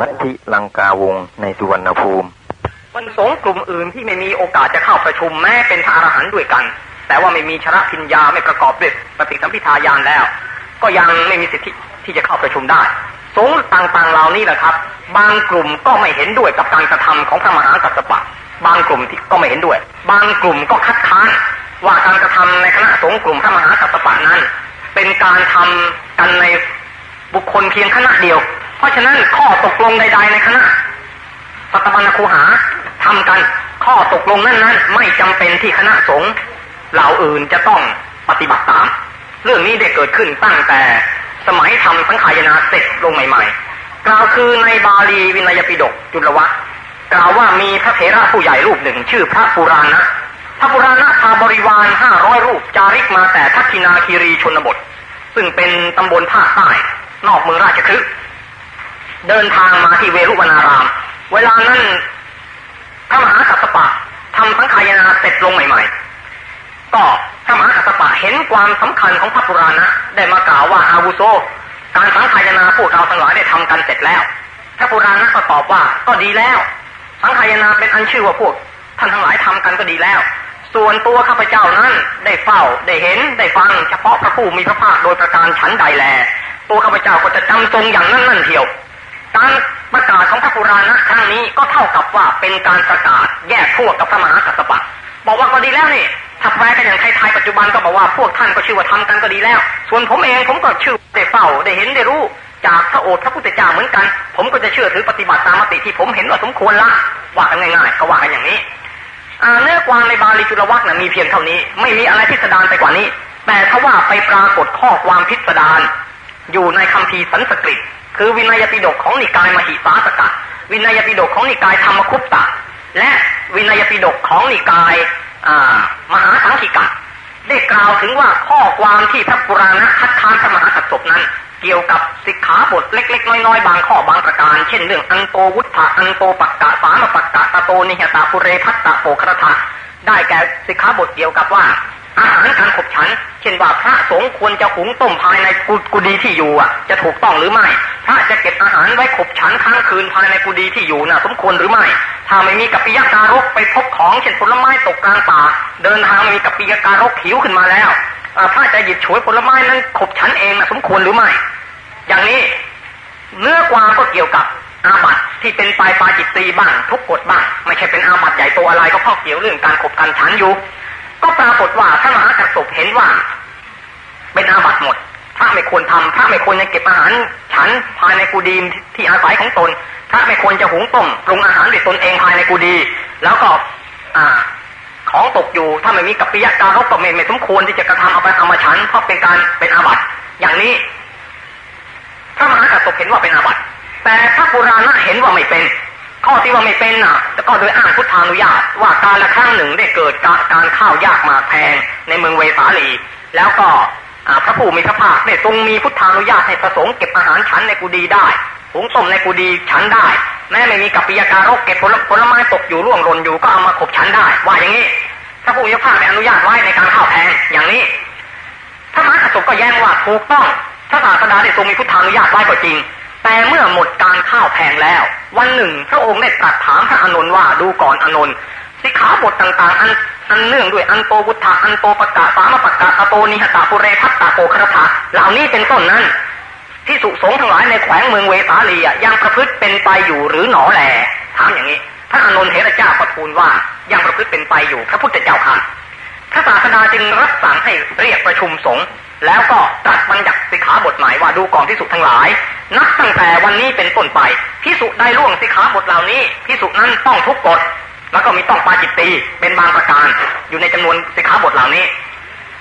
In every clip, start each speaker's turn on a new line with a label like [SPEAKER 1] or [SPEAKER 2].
[SPEAKER 1] ลัทธิลังกาวงในสุวรรณภูมิ
[SPEAKER 2] วันสงกลุ่มอื่นที่ไม่มีโอกาสจะเข้าประชุมแม้เป็นพระอรหันต์ด้วยกัน แต่ว่าไม่มีชระพิญญาไม่ประกอบด้วยปฏิสัมพิทายานแล้ว ก็ยังไม่มีสิทธิที่จะเข้าประชุมได้ สงต่างๆเหล่านี้แหละครับ บางกลุ่มก็ไม่เห็นด้วยกับการกระทำของพระมหากัสสปะ บางกลุ่มที่ก็ไม่เห็นด้วย บางกลุ่มก็คัดค้านว่าการกระทำในคณะสงฆ์กลุ่มพระมหากัสสปะนั้น เป็นการทำกันในบุคคลเพียงคณะเดียว เพราะฉะนั้นข้อตกลงใด ๆ ในคณะสัตบัญคูหาทำกัน ข้อตกลงนั้นนั้นไม่จำเป็นที่คณะสงฆ์เหล่าอื่นจะต้องปฏิบัติตาม เรื่องนี้ได้เกิดขึ้นตั้งแต่สมัยทำสังขายนาเสร็จลงใหม่ ๆ กล่าวคือในบาลีวินัยปิฎกจุลวัตกล่าวว่ามีพระเถระผู้ใหญ่รูปหนึ่ง ชื่อพระปุราณะพระปุราณะพาบริวารห้าร้อยรูปจาริกมาแต่ทักษินาคีรีชนบท ซึ่งเป็นตำบลภาคใต้นอกเมืองราชคฤห์ เดินทางมาที่เวรุวนาราม เวลานั้นพระมหากัสปะทำสังขายนาเสร็จลงใหม่ๆ ก็พระมหากัสปะเห็นความสำคัญของพระปุราณะได้มากล่าวว่าอาวุโสการสังขายนาพวกเราทั้งหลายได้ทำกันเสร็จแล้ว พระปุราณะก็ตอบว่าก็ดีแล้ว สังขายนาเป็นอันชื่อว่าพวก ท่านทั้งหลายทำกันก็ดีแล้ว ส่วนตัวข้าพเจ้านั้นได้เฝ้าได้เห็นได้ฟังเฉพาะพระผู้มีพระภาคโดยประการฉันใดแล ตัวข้าพเจ้าก็จะจำทรงอย่างนั้นนั่นเทียว การประกาศของพระปุราณะครั้งนี้ก็เท่ากับว่าเป็นการประกาศแยกพวกกับพระมหากัสสปะบอกว่าก็ดีแล้วนี่ถ้าแปลกันอย่างไทยๆปัจจุบันก็บอกว่าพวกท่านก็ชื่อว่าทำกันก็ดีแล้ว ส่วนผมเองผมก็ชื่อได้เฝ้าได้เห็นได้รู้จากพระโอษฐ์พระพุทธเจ้าเหมือนกัน ผมก็จะเชื่อถือปฏิบัติตามมติที่ผมเห็นว่าสมควรละว่ากันง่ายๆก็ว่ากันอย่างนี้เนื้อความในบาลีจุลวัตนะมีเพียงเท่านี้ ไม่มีอะไรพิสดารไปกว่านี้ แต่ถ้าว่าไปปรากฏข้อความพิสดารอยู่ในคัมภีร์สันสกฤต คือวินัยปิฎกของนิกายมหิสาสกะ วินัยปิฎกของนิกายธรรมคุปตะ และวินัยปิฎกของนิกายมหาสังคิกะได้กล่าวถึงว่าข้อความที่พระปุราณะคัดค้านพระมหาสัตสบนั้น เกี่ยวกับสิกขาบทเล็ก ๆ น้อยๆ บางข้อบางประการ เช่นเรื่องอันโตวุฒะอันโตปักกะสามปักกะตะโตนิหตาปุเรพัตตะโปครทะได้แก่สิกขาบทเกี่ยวกับว่า อาหารการขบฉัน เช่นว่าพระสงฆ์ควรจะหุงต้มภายในกุฏิที่อยู่อะ จะถูกต้องหรือไม่ พระจะเก็บอาหารไว้ขบฉันค้างคืนภายในกุฏิที่อยู่น่ะ สมควรหรือไม่ ถ้าไม่มีกัปปิยาการกไปพบของเช่นผลไม้ตกกลางป่า เดินทางไม่มีกัปปิยาการกหิวขึ้นมาแล้วพระจะหยิบฉวยผลไม้นั้นขบฉันเองน่ะสมควรหรือไม่ อย่างนี้เนื้อความก็เกี่ยวกับอาบัตที่เป็นปลายปลาจิตตีบ้างทุกกฎบ้าง ไม่ใช่เป็นอาบัตใหญ่โตอะไรก็ข้อเกี่ยวเรื่องการขบการฉันอยู่ ก็ปรากฏว่าพระมหากัสสปเห็นว่า เป็นอาบัติหมดพระไม่ควรทำพระไม่ควรจะเก็บอาหาร ฉันภายในกูดีที่อาศัยของตนพระไม่ควรจะหุงต้มปรุงอาหารด้วยตนเองภายในกูดี แล้วก็อ่าของตกอยู่ถ้าไม่มีกัปปิยะการรบก็ไม่ไม่สมควรที่จะกระทำเอาไปเอามาฉันเพราะเป็นการเป็นอาบัติอย่างนี้พระมหากัสสปเห็นว่าเป็นอาบัติแต่พระปุราณะเห็นว่าไม่เป็น ข้อที่ว่าไม่เป็นน่ะก็โดยอ้างพุทธานุญาตว่าการละครั้งหนึ่งได้เกิดการข้าวยากมาแพงในเมืองเวสาลี แล้วก็พระผู้มีพระภาคได้ทรงมีพุทธานุญาตให้ประสงค์เก็บอาหารฉันในกุฏิได้หุงต้มในกุฏิฉันได้ แม้ไม่มีกัปปิยาการกเก็บผลผลไม้ตกอยู่ร่วงหล่นอยู่ก็เอามาขบฉันได้ ว่าอย่างนี้พระผู้มีพระภาคได้อนุญาตไว้ในการข้าวแพงอย่างนี้พระมหากษัตริย์ก็แย้งว่าถูกต้องพระศาสดาได้ทรงมีพุทธานุญาตไว้ก็จริง แต่เมื่อหมดการข้าวแพงแล้ว วันหนึ่ง พระองค์ได้ตรัสถามพระอานนท์ว่าดูก่อนอานนท์สิขาบทต่างๆ อันอันเนื่องด้วยอันโตบุตธาอันโตปะกาสามปะกาตโตนิหตาปุเรพัตตาโกครถาเหล่านี้เป็นต้นนั้น ที่สุสงทั้งหลายในแขวงเมืองเวสาลียังประพฤติเป็นไปอยู่หรือหนอแหลถามอย่างนี้พระอานนท์เถระเจ้าประทูลว่ายังประพฤติเป็นไปอยู่พระพุทธเจ้าค่ะพระศาสดาจึงรับสั่งให้เรียกประชุมสงฆ์ แล้วก็ตรัสบัญญัติสิกขาบทหมายว่าดูก่อนพิสุทั้งหลาย นับตั้งแต่วันนี้เป็นต้นไปพิสุได้ล่วงสิกขาบทเหล่านี้พิสุนั้นต้องทุกกฎแล้วก็มีต้องปาจิตตีเป็นบางประการ อยู่ในจำนวนสิกขาบทเหล่านี้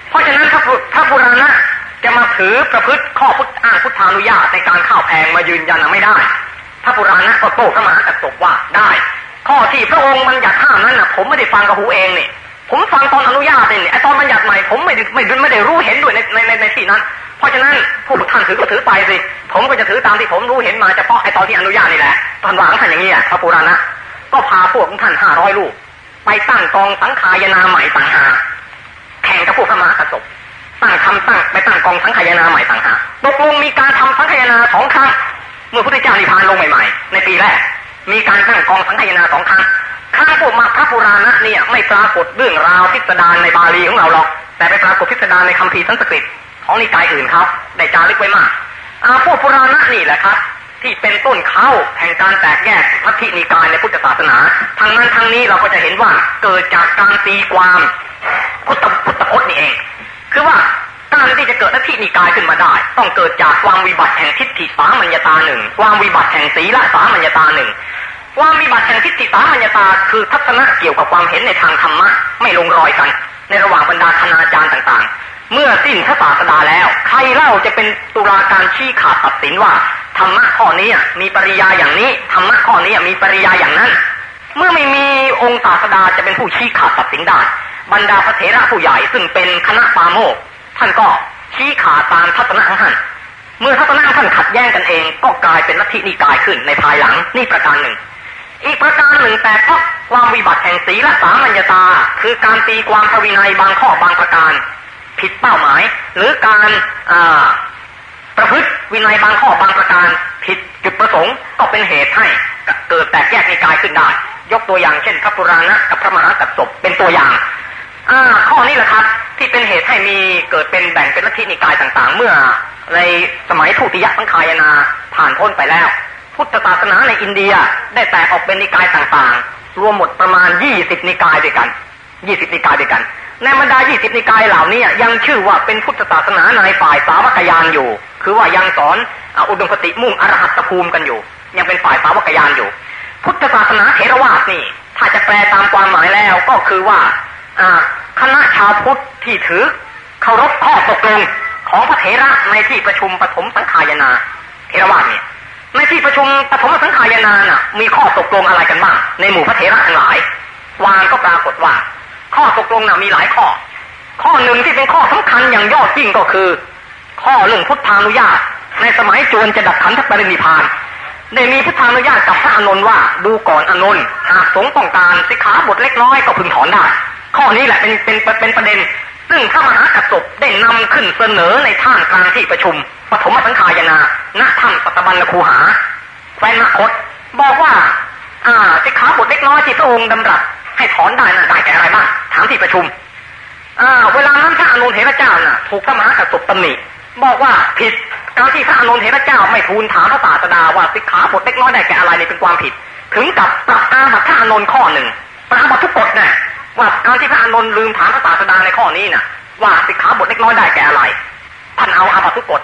[SPEAKER 2] เพราะฉะนั้นถ้าถ้าบุราณะจะมาถือประพฤติข้อพุทธอ้างพุทธานุญาตในการข้าวแพงมายืนยันไม่ได้ ถ้าบุราณะก็โต้พระมหากัสสปว่าได้ ข้อที่พระองค์มันอยากห้ามนั้นนะผมไม่ได้ฟังกับหูเองเนี่ย ผมฟังตอนอนุญาตเนี่ยไอตอนบัญญัติใหม่ผมไม่ได้ไม่ไม่ได้รู้เห็นด้วยในในในในที่นั้น เพราะฉะนั้นผู้ท่านถือก็ถือไปสิ ผมก็จะถือตามที่ผมรู้เห็นมาเฉพาะไอตอนที่อนุญาตนี่แหละตอนวางท่านอย่างนี้อะพระปุราณะก็พาพวกท่านห้าร้อยลูก ไปตั้งกองสังขายนาใหม่ต่างหากแข่งกับพวกพระมหากษัตริย์ตั้งทำตั้งไปตั้งกองสังขายนาใหม่ต่างหากตกลงมีการทำสังขายนาสองครั้งเมื่อพระพุทธเจ้านิพพานลงใหม่ ๆ ในปีแรกมีการตั้งกองสังฆยนาสองครั้ง ครั้งพวกมาพระปุราณะเนี่ยไม่ปรากฏเรื่องราวพิสดารในบาลีของเราหรอก แต่ไปปรากฏพิสดารในคัมภีร์สันสกฤตของนิกายอื่นเขาได้จารึกไว้มากอาพวกปุราณะนี่แหละครับ ที่เป็นต้นเข้าแห่งการแตกแยกลัทธินิกายในพุทธศาสนาทางนั้นทางนี้เราก็จะเห็นว่าเกิดจากการตีความพุทธพุทธพจน์นี่เอง คือว่าการที่จะเกิดลัทธินิกายขึ้นมาได้ ต้องเกิดจากความวิบัติแห่งทิฏฐิสามัญญาตาหนึ่งความวิบัติแห่งศีลสามัญญาตาหนึ่ง ความวิบัติแห่งทิฏฐิสามัญญตาคือทัศนะเกี่ยวกับความเห็นในทางธรรมะไม่ลงรอยกัน ในระหว่างบรรดาคณาจารย์ต่างๆ เมื่อสิ้นพระศาสดาแล้ว ใครเล่าจะเป็นตุลาการชี้ขาดตัดสินว่าธรรมะข้อนี้มีปริยาอย่างนี้ธรรมะข้อนี้มีปริยาอย่างนั้น เมื่อไม่มีองค์ศาสดาจะเป็นผู้ชี้ขาดตัดสินได้บรรดาพระเถระผู้ใหญ่ซึ่งเป็นคณะปาโมกท่านก็ชี้ขาดตามทัศนะของท่านเมื่อทัศนะท่านขัดแย้งกันเองก็กลายเป็นลัทธินิกายขึ้นในภายหลังนี่ประการหนึ่ง อีกประการหนึ่งแต่เพราะความวิบัติแห่งศีลสามัญญตา คือการตีความพระวินัยบางข้อบางประการ ผิดเป้าหมาย หรือการประพฤติวินัยบางข้อบางประการ ผิดจุดประสงค์ก็เป็นเหตุให้เกิดแตกแยกนิกายขึ้นได้ ยกตัวอย่างเช่น พระปุราณะกับพระมหากัตศพเป็นตัวอย่างอข้อนี้แหละครับ ที่เป็นเหตุให้มีเกิดเป็นแบ่งเป็นลัทธินิกายต่างๆ เมื่อในสมัยทุติยสังขายนาผ่านพ้นไปแล้ว พุทธศาสนาในอินเดียได้แตกออกเป็นนิกายต่างๆ รวมหมดประมาณยี่สิบนิกายด้วยกันยี่สิบนิกายด้วยกันในบรรดายี่สิบนิกายเหล่านี้ยังชื่อว่าเป็นพุทธศาสนาในฝ่ายสาวกยานอยู่ คือว่ายังสอนอุดมคติมุ่งอรหัตภูมิกันอยู่ ยังเป็นฝ่ายสาวกยานอยู่ พุทธศาสนาเทรวาสนี่ ถ้าจะแปลตามความหมายแล้วก็คือว่าคณะชาวพุทธที่ถือเคารพข้อตกลงของพระเถระในที่ประชุมปฐมสังขายนาเทรวาสเนี่ย ในที่ประชุมปฐมสังขายนาน่ะ มีข้อตกลงอะไรกันบ้างในหมู่พระเถระทั้งหลาย วางก็ปรากฏว่า ข้อตกลงน่ะมีหลายข้อ ข้อหนึ่งที่เป็นข้อสำคัญอย่างยอดยิ่งก็คือ ข้อเรื่องพุทธานุญาต ในสมัยจวนจะดับขันธปรินิพานได้มีพุทธานุญาตกับพระอานนท์ว่าดูก่อนอานนท์หากสงต้องการสิกขาบทเล็กน้อยก็พึงถอนได้ ข้อนี้แหละเป็นเป็นเป็นประเด็น ซึ่งพระมหากัสสปได้นำขึ้นเสนอในท่ามกลางที่ประชุมปฐมสังขายนา ณถ้ำสัตบัญคูหาแฟนมคต บอกว่า อ่าสิขาบทเล็กน้อยที่พระองค์ดำรัสให้ถอนได้นะได้แก่อะไรบ้างถามที่ประชุมอ่าเวลานั้นพระอนุนเถระเจ้าน่ะ ถูกพระมหากัสสปตำหนิบอกว่าผิดการที่พระอนุนเถระเจ้าไม่ทูลถามพระศาสดาว่าสิขาบทเล็กน้อยได้แก่อะไรนี่เป็นความผิด ถึงกับปรับอาบัติพระอนุนข้อหนึ่งปรับอาบัติทุกกฎน่ะว่าการที่พระอานนลืมถามพระศาสดาในข้อนี้น่ะ ว่าสิกขาบทเล็กน้อยได้แก่อะไรท่านเอาอาบัตทุกกฎ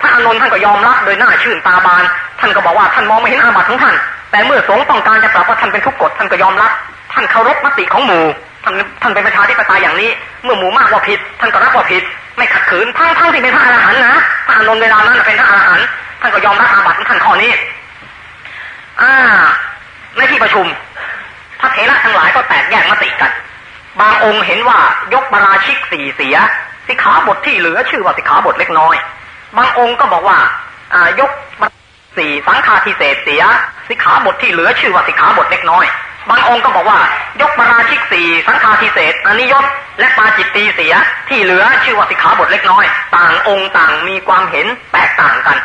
[SPEAKER 2] พระอานนท์ท่านก็ยอมรับโดยหน้าชื่นตาบาน ท่านก็บอกว่าท่านมองไม่เห็นอาบัตของท่าน แต่เมื่อสงต้องการจะปรับว่าท่านเป็นทุกกฎท่านก็ยอมรับ ท่านเคารพมติของหมู่ท่านท่านเป็นประชาธิปไตยอย่างนี้ เมื่อหมู่มากว่าผิด ท่านก็รับว่าผิด ไม่ขัดขืนทั้งทั้งที่เป็นพระอรหันต์นะพระอานนท์เวลานั้นเป็นพระอรหันต์ท่านก็ยอมรับอาบัตของท่านข้อนี้อ่าในที่ประชุมพระเถระทั้งหลายก็แตกแยกมติกัน บางองค์เห็นว่ายกบาราชิกสี่เสียสิขาบทที่เหลือชื่อว่าสิขาบทเล็กน้อย บางองค์ก็บอกว่า อ่ายกสี่สังฆาทิเศษเสียสิขาบทที่เหลือชื่อว่าสิขาบทเล็กน้อยบางองค์ก็บอกว่ายกบาราชิกสี่สังฆาทิเศษอนิยตและปาจิตตีเสียที่เหลือชื่อว่าสิขาบทเล็กน้อย ต่างองค์ต่างมีความเห็นแตกต่างกัน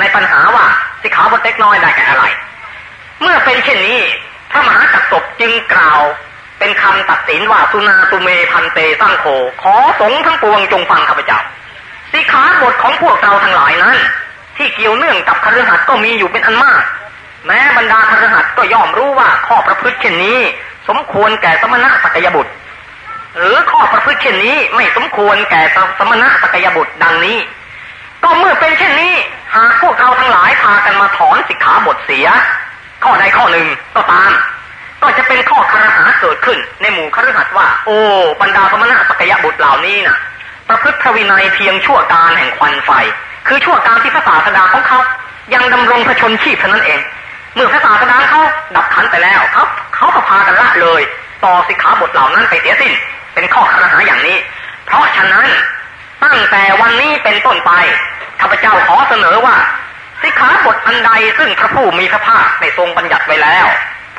[SPEAKER 2] ในปัญหาว่าสิขาบทเล็กน้อยได้แก่อะไร เมื่อเป็นเช่นนี้พระมหากัตตบจึงกล่าว เป็นคำตัดสินว่าสุนาสุเมพันเตตั้งโคขอสงทั้งปวงจงฟังข้าพเจ้า สิขาบทของพวกเราทั้งหลายนั้น ที่เกี่ยวเนื่องกับคฤหัสถ์ก็มีอยู่เป็นอันมาก แม้บรรดาคฤหัสถ์ก็ย่อมรู้ว่าข้อประพฤติเช่นนี้ สมควรแก่สมณะสักยบุตร หรือข้อประพฤติเช่นนี้ไม่สมควรแก่สมณะสักยบุตรดังนี้ ก็เมื่อเป็นเช่นนี้ หากพวกเราทั้งหลายพากันมาถอนสิกขาบทเสีย ข้อใดข้อหนึ่งก็ตามก็จะเป็นข้อคารหาเกิดขึ้นในหมู่คฤหัสถ์ว่า โอ้บรรดาสมณะสกยบุตรเหล่านี้นะ่ะ ประพฤติวินัยเพียงชั่วการแห่งควันไฟ คือชั่วการที่พระศาสดาของเขา ยังดำรงพระชนชีพเท่านั้นเอง เมื่อพระศาสดาเขาดับขันไปแล้วเขาเขาก็พากันละเลย ต่อสิกขาบทเหล่านั้นไปเสียสิ้น เป็นข้อคารหาอย่างนี้ เพราะฉะนั้นตั้งแต่วันนี้เป็นต้นไปข้าพเจ้าขอเสนอว่า สิกขาบทอันใดซึ่งพระผู้มีพระภาคได้ทรงบัญญัติไว้แล้ว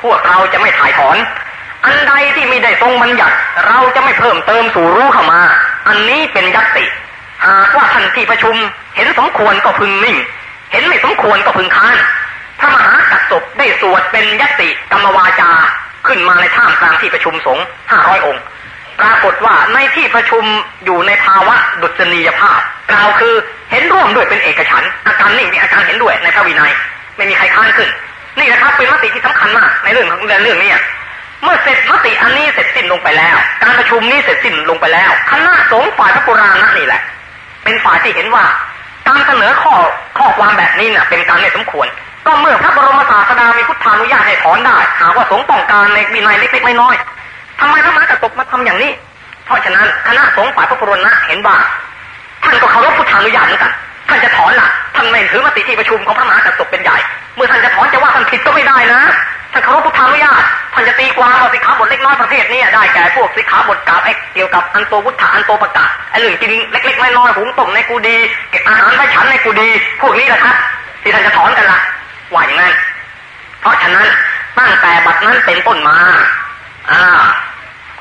[SPEAKER 2] พวกเราจะไม่ถ่ายถอน อันใดที่ไม่ได้ทรงบัญญัติ เราจะไม่เพิ่มเติมสู่รู้เข้ามา อันนี้เป็นยัตติหากว่าท่านที่ประชุม เห็นสมควรก็พึงนิ่ง เห็นไม่สมควรก็พึงค้านพระมหากัสสปได้สวดเป็นยติกรรมวาจาขึ้นมาในท่ามกลางที่ประชุมสงฆ์ห้าร้อยองค์ ปรากฏว่าในที่ประชุมอยู่ในภาวะดุษณียภาพกล่าวคือเห็นร่วมด้วยเป็นเอกฉันอาการนิ่งมีอาการเห็นด้วยในพระวินัย ไม่มีใครค้านขึ้น นี่นะครับเป็นมติที่สำคัญมากในเรื่องของเรื่องนี้ เมื่อเสร็จมติอันนี้เสร็จสิ้นลงไปแล้ว การประชุมนี้เสร็จสิ้นลงไปแล้ว คณะสงฆ์ฝ่ายพระปุราณนี่แหละ เป็นฝ่ายที่เห็นว่า การเสนอข้อข้อความแบบนี้เนี่ยเป็นการไม่สมควร ก็เมื่อพระบรมศาสดามีพุทธานุญาตให้ถอนได้ หากว่าสงฆ์ต้องการในวินัยเล็กๆน้อยๆทำไมพระมหากระตกมาทำอย่างนี้ เพราะฉะนั้นคณะสงฆ์ฝ่ายพระปุราณะเห็นว่าท่านก็เคารพพุทธานุญาตเหมือนกันท่านจะถอนล่ะท่านไม่ถือมติที่ประชุมของพระมหากระตกเป็นใหญ่ เมื่อท่านจะถอนจะว่าท่านผิดก็ไม่ได้นะ ท่านเคารพพุทธานุญาตท่านจะตีความว่าสิกขาบทเล็กน้อยประเภทนี้ได้แก่พวกสิกขาบทกาบไอ้เกี่ยวกับอันโตวุฒาอันโตประกะไอ้เรื่องกินเล็กๆน้อยๆหุงต้มในกูดีเก็บอาหารไว้ฉันในกูดี พวกนี้แหละครับที่ท่านจะถอนกันละว่าอย่างนั้นเพราะฉะนั้นตั้งแต่บัดนั้นเป็นต้นมาอ่า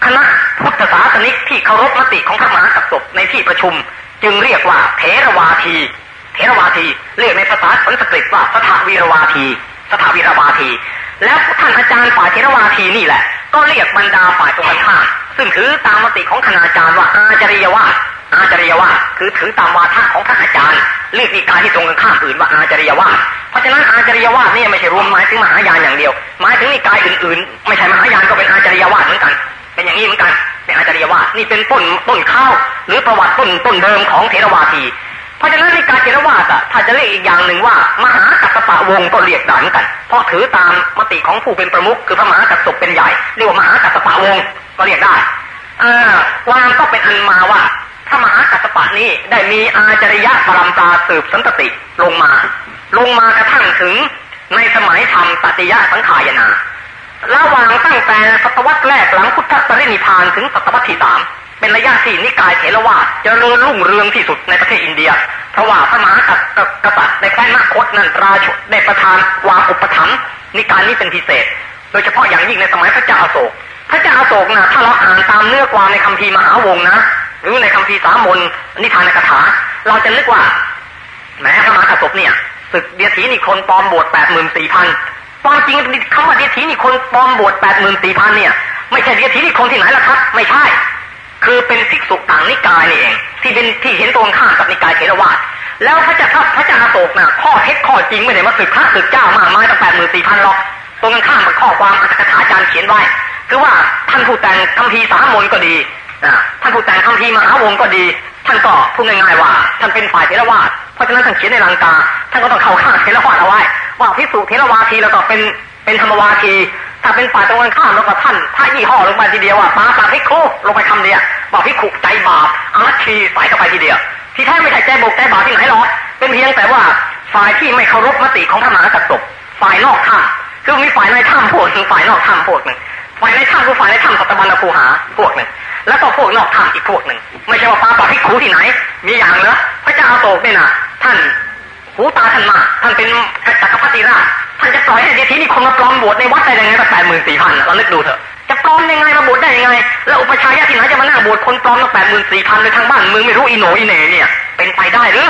[SPEAKER 2] คณะพุทธศาสนิกที่เคารพมติของพระมหากษัตริย์ในที่ประชุม จึงเรียกว่าเทรวาทีเทรวาที เรียกในภาษาสันสกฤตว่าสถาวีรวาที สถาวีรวาที แล้วท่านอาจารย์ฝ่ายเทรวาทีนี่แหละ ก็เรียกบรรดาฝ่ายตรงกันข้ามซึ่งถือตามมติของคณาจารย์ว่าอาจริยวาอาจริยวาคือถือตามวาทะของท่านอาจารย์เรียกนิกายที่ตรงกันข้ามอื่นว่าอาจริยวาเพราะฉะนั้นอาจริยวาสนี่ไม่ใช่รวมหมายถึงมหายานอย่างเดียวหมายถึงนิกายอื่นๆ ไม่ใช่มหายานก็เป็นอาจริยวาเหมือนกัน เป็นอย่างนี้เหมือนกันเป็นอาจริยวานี่เป็นต้นต้นข้าวหรือประวัติต้นต้นเดิมของเทรวาที เพราะฉะนั้นในการเทรวาสอะถ้าจะเรียกอีกอย่างหนึ่งว่า มหากัสสปะวงศ์ก็เรียกได้เหมือนกัน เพราะถือตามมติของผู้เป็นประมุขคือพระมหากัสสปเป็นใหญ่เรียกว่ามหากัสสปะวงศ์ก็เรียกได้อ่าความก็เป็นอันมาว่าพระมหากัสปะนี้ได้มีอาจริยะปรำปราสืบสันตติลงมา ลงมากระทั่งถึงในสมัยธรรมตติยะสังขายนาระหว่างตั้งแต่ศตวรรษแรกหลังพุทธปรินิพานถึงศตวรรษที่สาม เป็นระยะที่นิกายเถรวาทเจริญรุ่งเรืองที่สุดในประเทศอินเดีย เพราะว่าพระมหากษัตริย์ในแคว้นนคตนั้นราชได้ประทานวางอุปถัมภ์นิกายนี้เป็นพิเศษ โดยเฉพาะอย่างยิ่งในสมัยพระเจ้าอโศก พระเจ้าอโศกนะถ้าเราอ่านตามเนื้อความในคัมภีร์มหาวงนะ หรือในคัมภีร์สามนนิทานคาถา เราจะนึกว่าแม้พระมหากษัตริย์เนี่ยศึกเดียถีนิคนปลอมบวชแปดหมื่นสี่พันความจริงคำว่าเดียถีนิคนปลอมบวชแปดหมื่นสี่พันเนี่ยไม่ใช่เดียถีนิคนที่ไหนล่ะครับ ไม่ใช่ คือเป็นภิกษุต่างนิกายนี่เอง ที่เป็นที่เห็นตรงข้ามกับนิกายเทรวาสแล้วพระเจ้าพระเจ้าอาโศกนะข้อเท็จข้อจริงไม่ได้มาศึกพระศึกเจ้ามากมายตั้งแปดหมื่นสี่พันหรอกตรงกันข้ามกับข้อความอัตถกถาจารย์เขียนไว้ คือว่าท่านผู้แต่งคำพีสามมนก็ดีท่านผู้แต่งคำพีมหาวงก็ดี ท่านก็พูดง่ายๆว่า ท่านเป็นฝ่ายเทรวาสเพราะฉะนั้นท่านเขียนในลังกาท่านก็ต้องเข้าข้างเทรวาสเอาไว้ว่าพิสุเทรวาทีแล้วก็เป็นเป็นธรรมวาที ถ้าเป็นฝ่ายตรงกันข้ามแล้วก็ท่านถ้ายี่ห้อลงไปทีเดียวว่าปาปาพิคุลงไปคำเดียวบอกพิคุใจบาปอาชีใส่เข้าไปทีเดียว ที่แท้ไม่ใช่ใจบกใจบาปที่ไหนหรอกเป็นเพียงแต่ว่าฝ่ายที่ไม่เคารพมติของพระมหากษัตริย์ฝ่ายนอกถ้ำคือมีฝ่ายในถ้ำพวกหนึ่งฝ่ายนอกถ้ำพวกหนึ่งฝ่ายในถ้ำคือฝ่ายในถ้ำสัตบัญคูหาพวกหนึ่งแล้วก็พวกนอกถ้ำอีกพวกหนึ่งไม่ใช่ว่าปาปาพิคุที่ไหน มีอย่างเนอพระเจ้าอาโศกเนี่ยนะท่านหูตาท่านมาท่านเป็นจักรพรรดิราช ท่านจะปล่อยให้เดทีนี่คนมาปลอมบวชในวัดได้ยังไงตั้งแปดหมื่นสี่พันเรานึกดูเถอะจะปลอมยังไงมาบวชได้ยังไง แล้วอุปชายะที่ไหนจะมาหนั่งบวชคนปลอมตั้งแปดหมื่นสี่พันในทางบ้านมึงไม่รู้อีโหนอีเหน่เนี่ย เป็นไปได้หรือ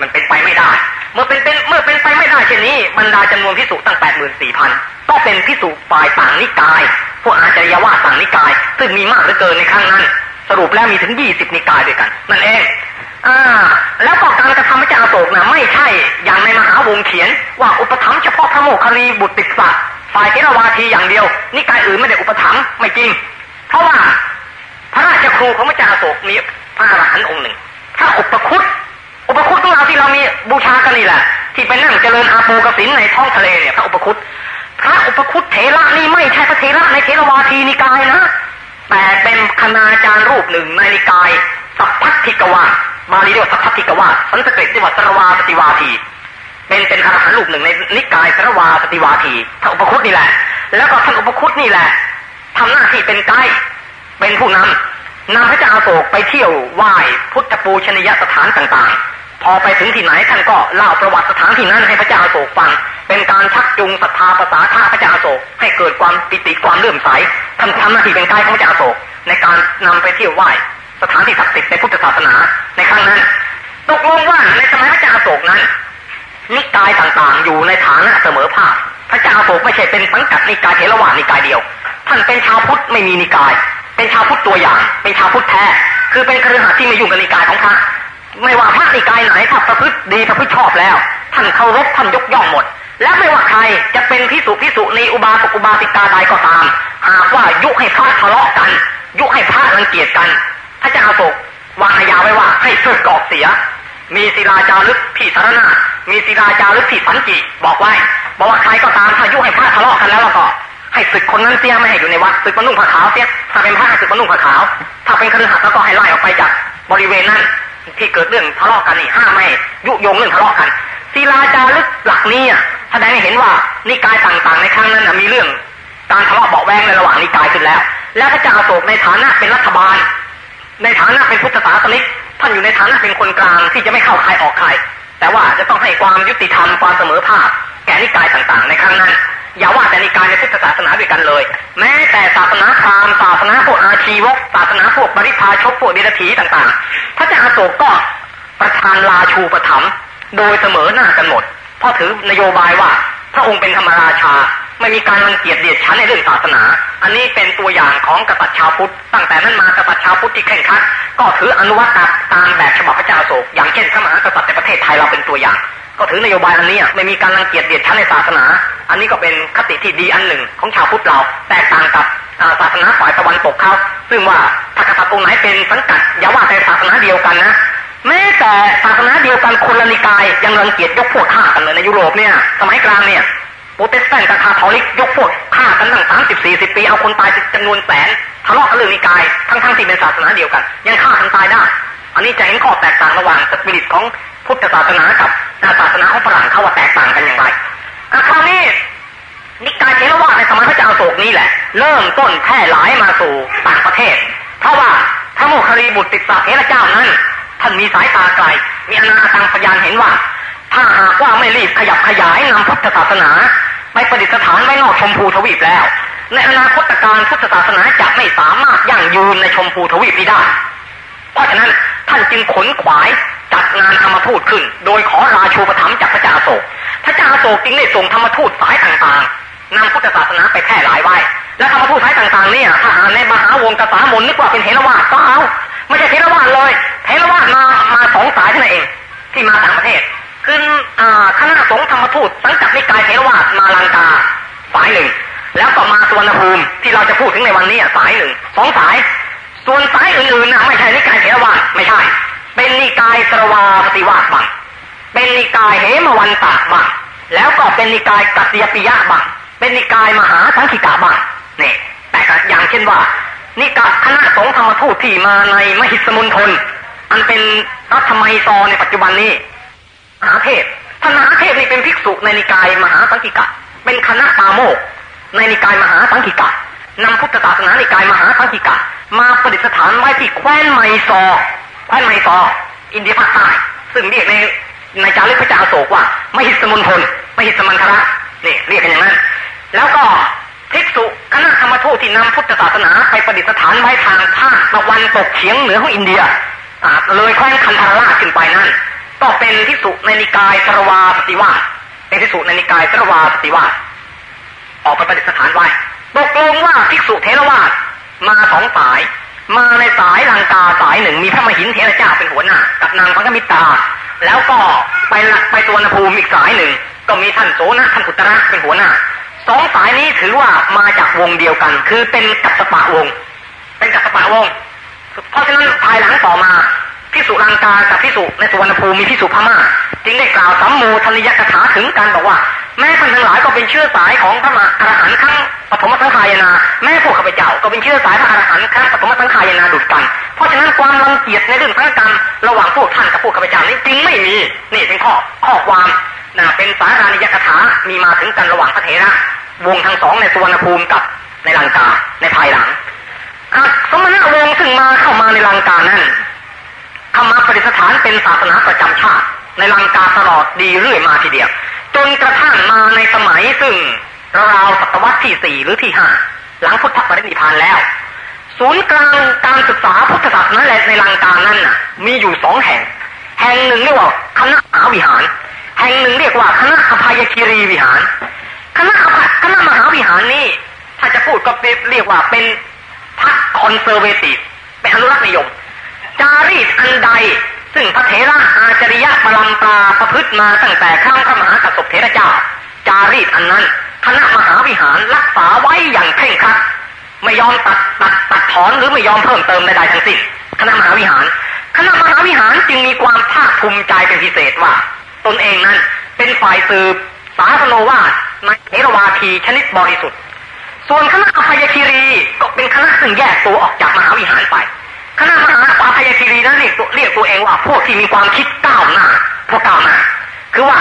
[SPEAKER 2] มันเป็นไปไม่ได้ เมื่อเป็นเป็นเมื่อเป็นไปไม่ได้เช่นนี้บรรดาจำนวนพิสุตั้งแปดหมื่นสี่พันก็เป็นพิสุฝ่ายต่างนิกาย พวกอาจารยว่าต่างนิกาย ซึ่งมีมากเหลือเกินในครั้งนั้น สรุปแล้วมีถึงยี่สิบนิกายด้วยกัน นั่นเอง อ่าแล้วก็การกระทำพระเจ้าโศกนะไม่ใช่อย่างในมหาวงเขียน ว่าอุปถัมภ์เฉพาะพระโมคคัลีบุตรติสะฝ่ายเทรวาทีอย่างเดียวนิกายอื่นไม่ได้อุปถัมภ์ไม่จริง เพราะว่าพระราชครูของพระเจ้าโศกมีพระอรหันต์องค์หนึ่งพระอุปคุตอุปคุตของเราที่เรามีบูชากันนี่แหละที่ไปนั่งเจริญอาโปกสินในท้องทะเลเนี่ยพระอุปคุตพระอุปคุตเถระนี่ไม่ใช่พระเถระในเทรวาทีนิกายนะแต่เป็นคณาจารย์รูปหนึ่งในนิกายสัพพัทธิกวา มาลีเรียกว่าสัพพัทธิกวาสันสกฤตเรียกว่าสรวาสติวาที เป็นเป็นอรหันต์รูปหนึ่งในนิกายสรวาสติวาทีท่านอุปคุตนี่แหละ แล้วก็ท่านอุปคุตนี่แหละทำหน้าที่เป็นไกด์เป็นผู้นำนำพระเจ้าอาโศกไปเที่ยวไหว้พุทธปูชนียสถานต่างๆ พอไปถึงที่ไหนท่านก็เล่าประวัติสถานที่นั้นให้พระเจ้าอาโศกฟัง เป็นการชักจูงศรัทธาภาษาท่าพระเจ้าอาโศกให้เกิดความปิติความเลื่อมใสท่านทำหน้าที่เป็นไกด์ของพระเจ้าอาโศกในการนำไปเที่ยวไหว้ สถานที่ศักดิ์สิทธิ์ในพุทธศาสนาในครั้งนั้นตกลงว่าในสมัยพระเจ้าโศกนั้น นิกายต่างๆ อยู่ในฐานะเสมอภาคพระเจ้าอาโศกไม่ใช่เป็นสังกัดนิกายเทรวานิกายเดียว ท่านเป็นชาวพุทธไม่มีนิกาย เป็นชาวพุทธตัวอย่าง เป็นชาวพุทธแท้ คือเป็นครือขัดที่ไม่ยุ่งกับนิกายของพระไม่ว่าพระนิกายไหนถ้าประพฤติดีประพฤติชอบแล้ว ท่านเคารพท่านยกย่องหมด และไม่ว่าใครจะเป็นพิสุพิสุในอุบาสกอุบาสิกาใดก็ตาม หากว่ายุให้พระทะเลาะกัน ยุให้พระรังเกียจกัน พระเจ้าอาโศกวางยาไว้ว่าให้สึกอกเสีย มีศิลาจารึกที่สารนามีศิลาจารึกที่สันจิบอกไว้บอกว่าใครก็ตามถ้ายุให้พระทะเลาะกันแล้วก็ ให้ศึกคนนั้นเสียไม่ให้อยู่ในวัดศึกมนุ่งผ้าขาวเสียถ้าเป็นพระศึกมนุ่งผ้าขาว ถ้าเป็นคฤหัสถ์แล้วก็ให้ไล่ออกไปจากบริเวณนั้นที่เกิดเรื่องทะเลาะกันนี่ห้ามไม่ให้ยุยงเรื่องทะเลาะกันศิลาจารึกหลักนี้อะแสดงให้เห็นว่านิกายต่างๆในครั้งนั้นนะมีเรื่องการทะเลาะเบาแวงในระหว่างนิกายขึ้นแล้ว และพระเจ้าอาโศกในฐานะเป็นรัฐบาล ในฐานะเป็นพุทธศาสนิกท่านอยู่ในฐานะเป็นคนกลางที่จะไม่เข้าใครออกใคร แต่ว่าจะต้องให้ความยุติธรรมความเสมอภาคแก่นิกายต่างๆ ในครั้งนั้น อย่าว่าแต่นิกายในพุทธศาสนาด้วยกันเลย แม้แต่ศาสนาพราหมณ์ศาสนาพวกอาชีวกศาสนาพวกบริพาชกพวกเดรัจฉีต่างๆพระเจ้าอโศกก็ประทานลาชูประถมโดยเสมอหน้ากันหมดเพราะถือนโยบายว่าพระองค์เป็นธรรมราชา ไม่มีการรังเกียจเดียดฉันในเรื่องศาสนา อันนี้เป็นตัวอย่างของกษัตริย์ชาวพุทธ ตั้งแต่นั้นมากษัตริย์ชาวพุทธที่เคร่งครัดก็ถืออนุวัตตามแบบฉบับพระเจ้าโศก อย่างเช่นพระมหากษัตริย์ในประเทศไทยเราเป็นตัวอย่าง ก็ถือนโยบายอันนี้ไม่มีการรังเกียจเดียดฉันในศาสนา อันนี้ก็เป็นคติที่ดีอันหนึ่งของชาวพุทธเราแตกต่างกับศาสนาฝ่ายตะวันตกเขาซึ่งว่าถ้ากษัตริย์องค์ไหนเป็นสังกัดอย่าว่าแต่ศาสนาเดียวกันนะแม้แต่ศาสนาเดียวกันคนละนิกายยังรังเกียจยกพวกฆ่ากันเลยในยุโรปเนี่ย สมัยกลางเนี่ย โปรเตสแตนต์กับคาทอลิกยกพวกฆ่ากันตั้งสามสิบสี่สิบปี เอาคนตายจำนวนแสนทะเลาะกันเรื่องนิกายทั้งทั้งที่เป็นศาสนาเดียวกัน ยังฆ่ากันตายได้ อันนี้จะเห็นข้อแตกต่างระหว่างสปิริตของพุทธศาสนากับศาสนาของฝรั่งเขาว่าแตกต่างกันอย่างไรคราวนี้นิกายเทรวาในสมัยพระเจ้าโศกนี้แหละ เริ่มต้นแพร่หลายมาสู่ต่างประเทศ เพราะว่าพระโมคคัลลีบุตรติดสาเทระเจ้านั้นท่านมีสายตาไกล มีอนาตังพยานเห็นว่า ถ้าหากว่าไม่รีบขยับขยายนำพุทธศาสนา ไปประดิษฐานไว้นอกชมพูทวีปแล้ว ในอนาคตการพุทธศาสนาจะไม่สามารถยั่งยืนในชมพูทวีปนี้ได้ เพราะฉะนั้นท่านจึงขนขวายจัดงานธรรมทูตขึ้น โดยขอราชูปถัมภ์จากพระเจ้าโศก พระเจ้าโศกจึงได้ส่งธรรมทูตสายต่างๆนำพุทธศาสนาไปแพร่หลายไว้ และธรรมทูตสายต่างๆเนี่ยถ้าหากในมหาวงกษามนนึกว่าเป็นเทรวาสก็เอาไม่ใช่เทรวาสเลยเทรวาสมามาสองสายเท่านั้นเอง ที่มาต่างประเทศ คือคณะสงฆ์ธรรมทูตสังกัดนิกายเทรวาสมาลังกาสายหนึ่ง แล้วก็มาสวนภูมิที่เราจะพูดถึงในวันนี้สายหนึ่งสองสาย ส่วนสายอื่นๆนะไม่ใช่นิกายเทรวาสไม่ใช่ เป็นนิกายสรวาปฏิวาสบังเป็นนิกายเหมวันตะบังแล้วก็เป็นนิกายกัตติยปิยะบังเป็นนิกายมหาสังคิกะบังนี่แต่อย่างเช่นว่า นิกายคณะสงฆ์ธรรมทูตที่มาในมหิสมุนทนอันเป็นรัฐไมซอในปัจจุบันนี้ มหาเทพท่านมหาเทพนี่เป็นภิกษุในนิกายมหาสังคิกะ เป็นคณะปาโมกในนิกายมหาสังคิกะนำพุทธศาสนานิกายมหาสังคิกะ มาประดิษฐานไว้ที่แคว้นไมซอแคว้นไมซอ อินเดียภาคใต้ซึ่งเรียกในในจารึกพระเจ้าโศกว่ามหิสมุนทนมหิสมันทระนี่เรียกกันอย่างนั้น แล้วก็ภิกษุคณะธรรมทูตที่นำพุทธศาสนาไปประดิษฐานไว้ทางภาคตะวันตกเฉียงเหนือของอินเดียเลยแคว้นคันธาราขึ้นไปนั่น ก็เป็นภิกษุในนิกายสรวาสติวาสเป็นภิกษุในนิกายสรวาสติวาสออกไปประดิษฐานไว้ตกลงว่าภิกษุเทรวาสมาสองสาย มาในสายลังกาสายหนึ่งมีพระมหินเทระเจ้าเป็นหัวหน้า กับนางพังกมิตา แล้วก็ไปไปตัวนภูมิอีกสายหนึ่ง ก็มีท่านโสนะท่านพุตระเป็นหัวหน้าสองสายนี้ถือว่ามาจากวงเดียวกัน คือเป็นกัสปะวง เป็นกัสปะวง เพราะฉะนั้นภายหลังต่อมา พิสุลังกากับพิสุในสุวรรณภูมิมีพิสุพม่าจึงได้กล่าวสัมมูธนิยกถาถึงกันบอกว่า แม้ท่านทั้งหลายก็เป็นเชื้อสายของพระมหาอรหันต์ขั้งปฐมสังขายนา แม้พวกข้าพเจ้าก็เป็นเชื้อสายพระอรหันต์ขั้งปฐมสังขายนาดุจกัน เพราะฉะนั้นความรังเกียจในเรื่องพระกรรมระหว่างพวกท่านกับพวกข้าพเจ้านี้จริงไม่มีนี่เป็นข้อข้อความนะเป็นสารานิยกถามีมาถึงกันระหว่างพระเถระวงทั้งสองในสุวรรณภูมิกับในลังกาในภายหลังสมณะวงซึ่งมาเข้ามาในลังกานั้น เข้ามาประดิษฐานเป็นศาสนาประจำชาติ ในลังกาตลอดดีเรื่อยมาทีเดียว จนกระทั่งมาในสมัยซึ่งราวศตวรรษที่สี่หรือที่ห้าหลังพุทธปรินิพานแล้ว ศูนย์กลางการศึกษาพุทธศาสนาในลังกานั้นน่ะ มีอยู่สองแห่ง แห่งหนึ่งเรียกว่าคณะมหาวิหาร แห่งหนึ่งเรียกว่าคณะอภัยคีรีวิหาร คณะคณะมหาวิหารนี้ ถ้าจะพูดก็เรียกว่าเป็นพรรคคอนเซอร์เวทีฟเป็นอนุรักษ์นิยม จารีตอันใด ซึ่งพระเถระอาจริยะปรำปราประพฤติมาตั้งแต่ครั้งพระมหากษัตริย์เถระเจ้า จารีตอันนั้นคณะมหาวิหารรักษาไว้อย่างเพ่งครัดไม่ยอมตัดตัดตัดถอนหรือไม่ยอมเพิ่มเติมใดๆทั้งสิ้นคณะมหาวิหาร คณะมหาวิหารจึงมีความภาคภูมิใจเป็นพิเศษว่า ตนเองนั้นเป็นฝ่ายสืบสาสโนวาสในเทรวาทีชนิดบริสุทธิ์ ส่วนคณะอภัยคีรีก็เป็นคณะซึ่งแยกตัวออกจากมหาวิหารไป คณะมหาอภัยคีรีนั้นเรียกตัวเรียกตัวเองว่าพวกที่มีความคิดก้าวหน้าพวกก้าวหน้าคือว่า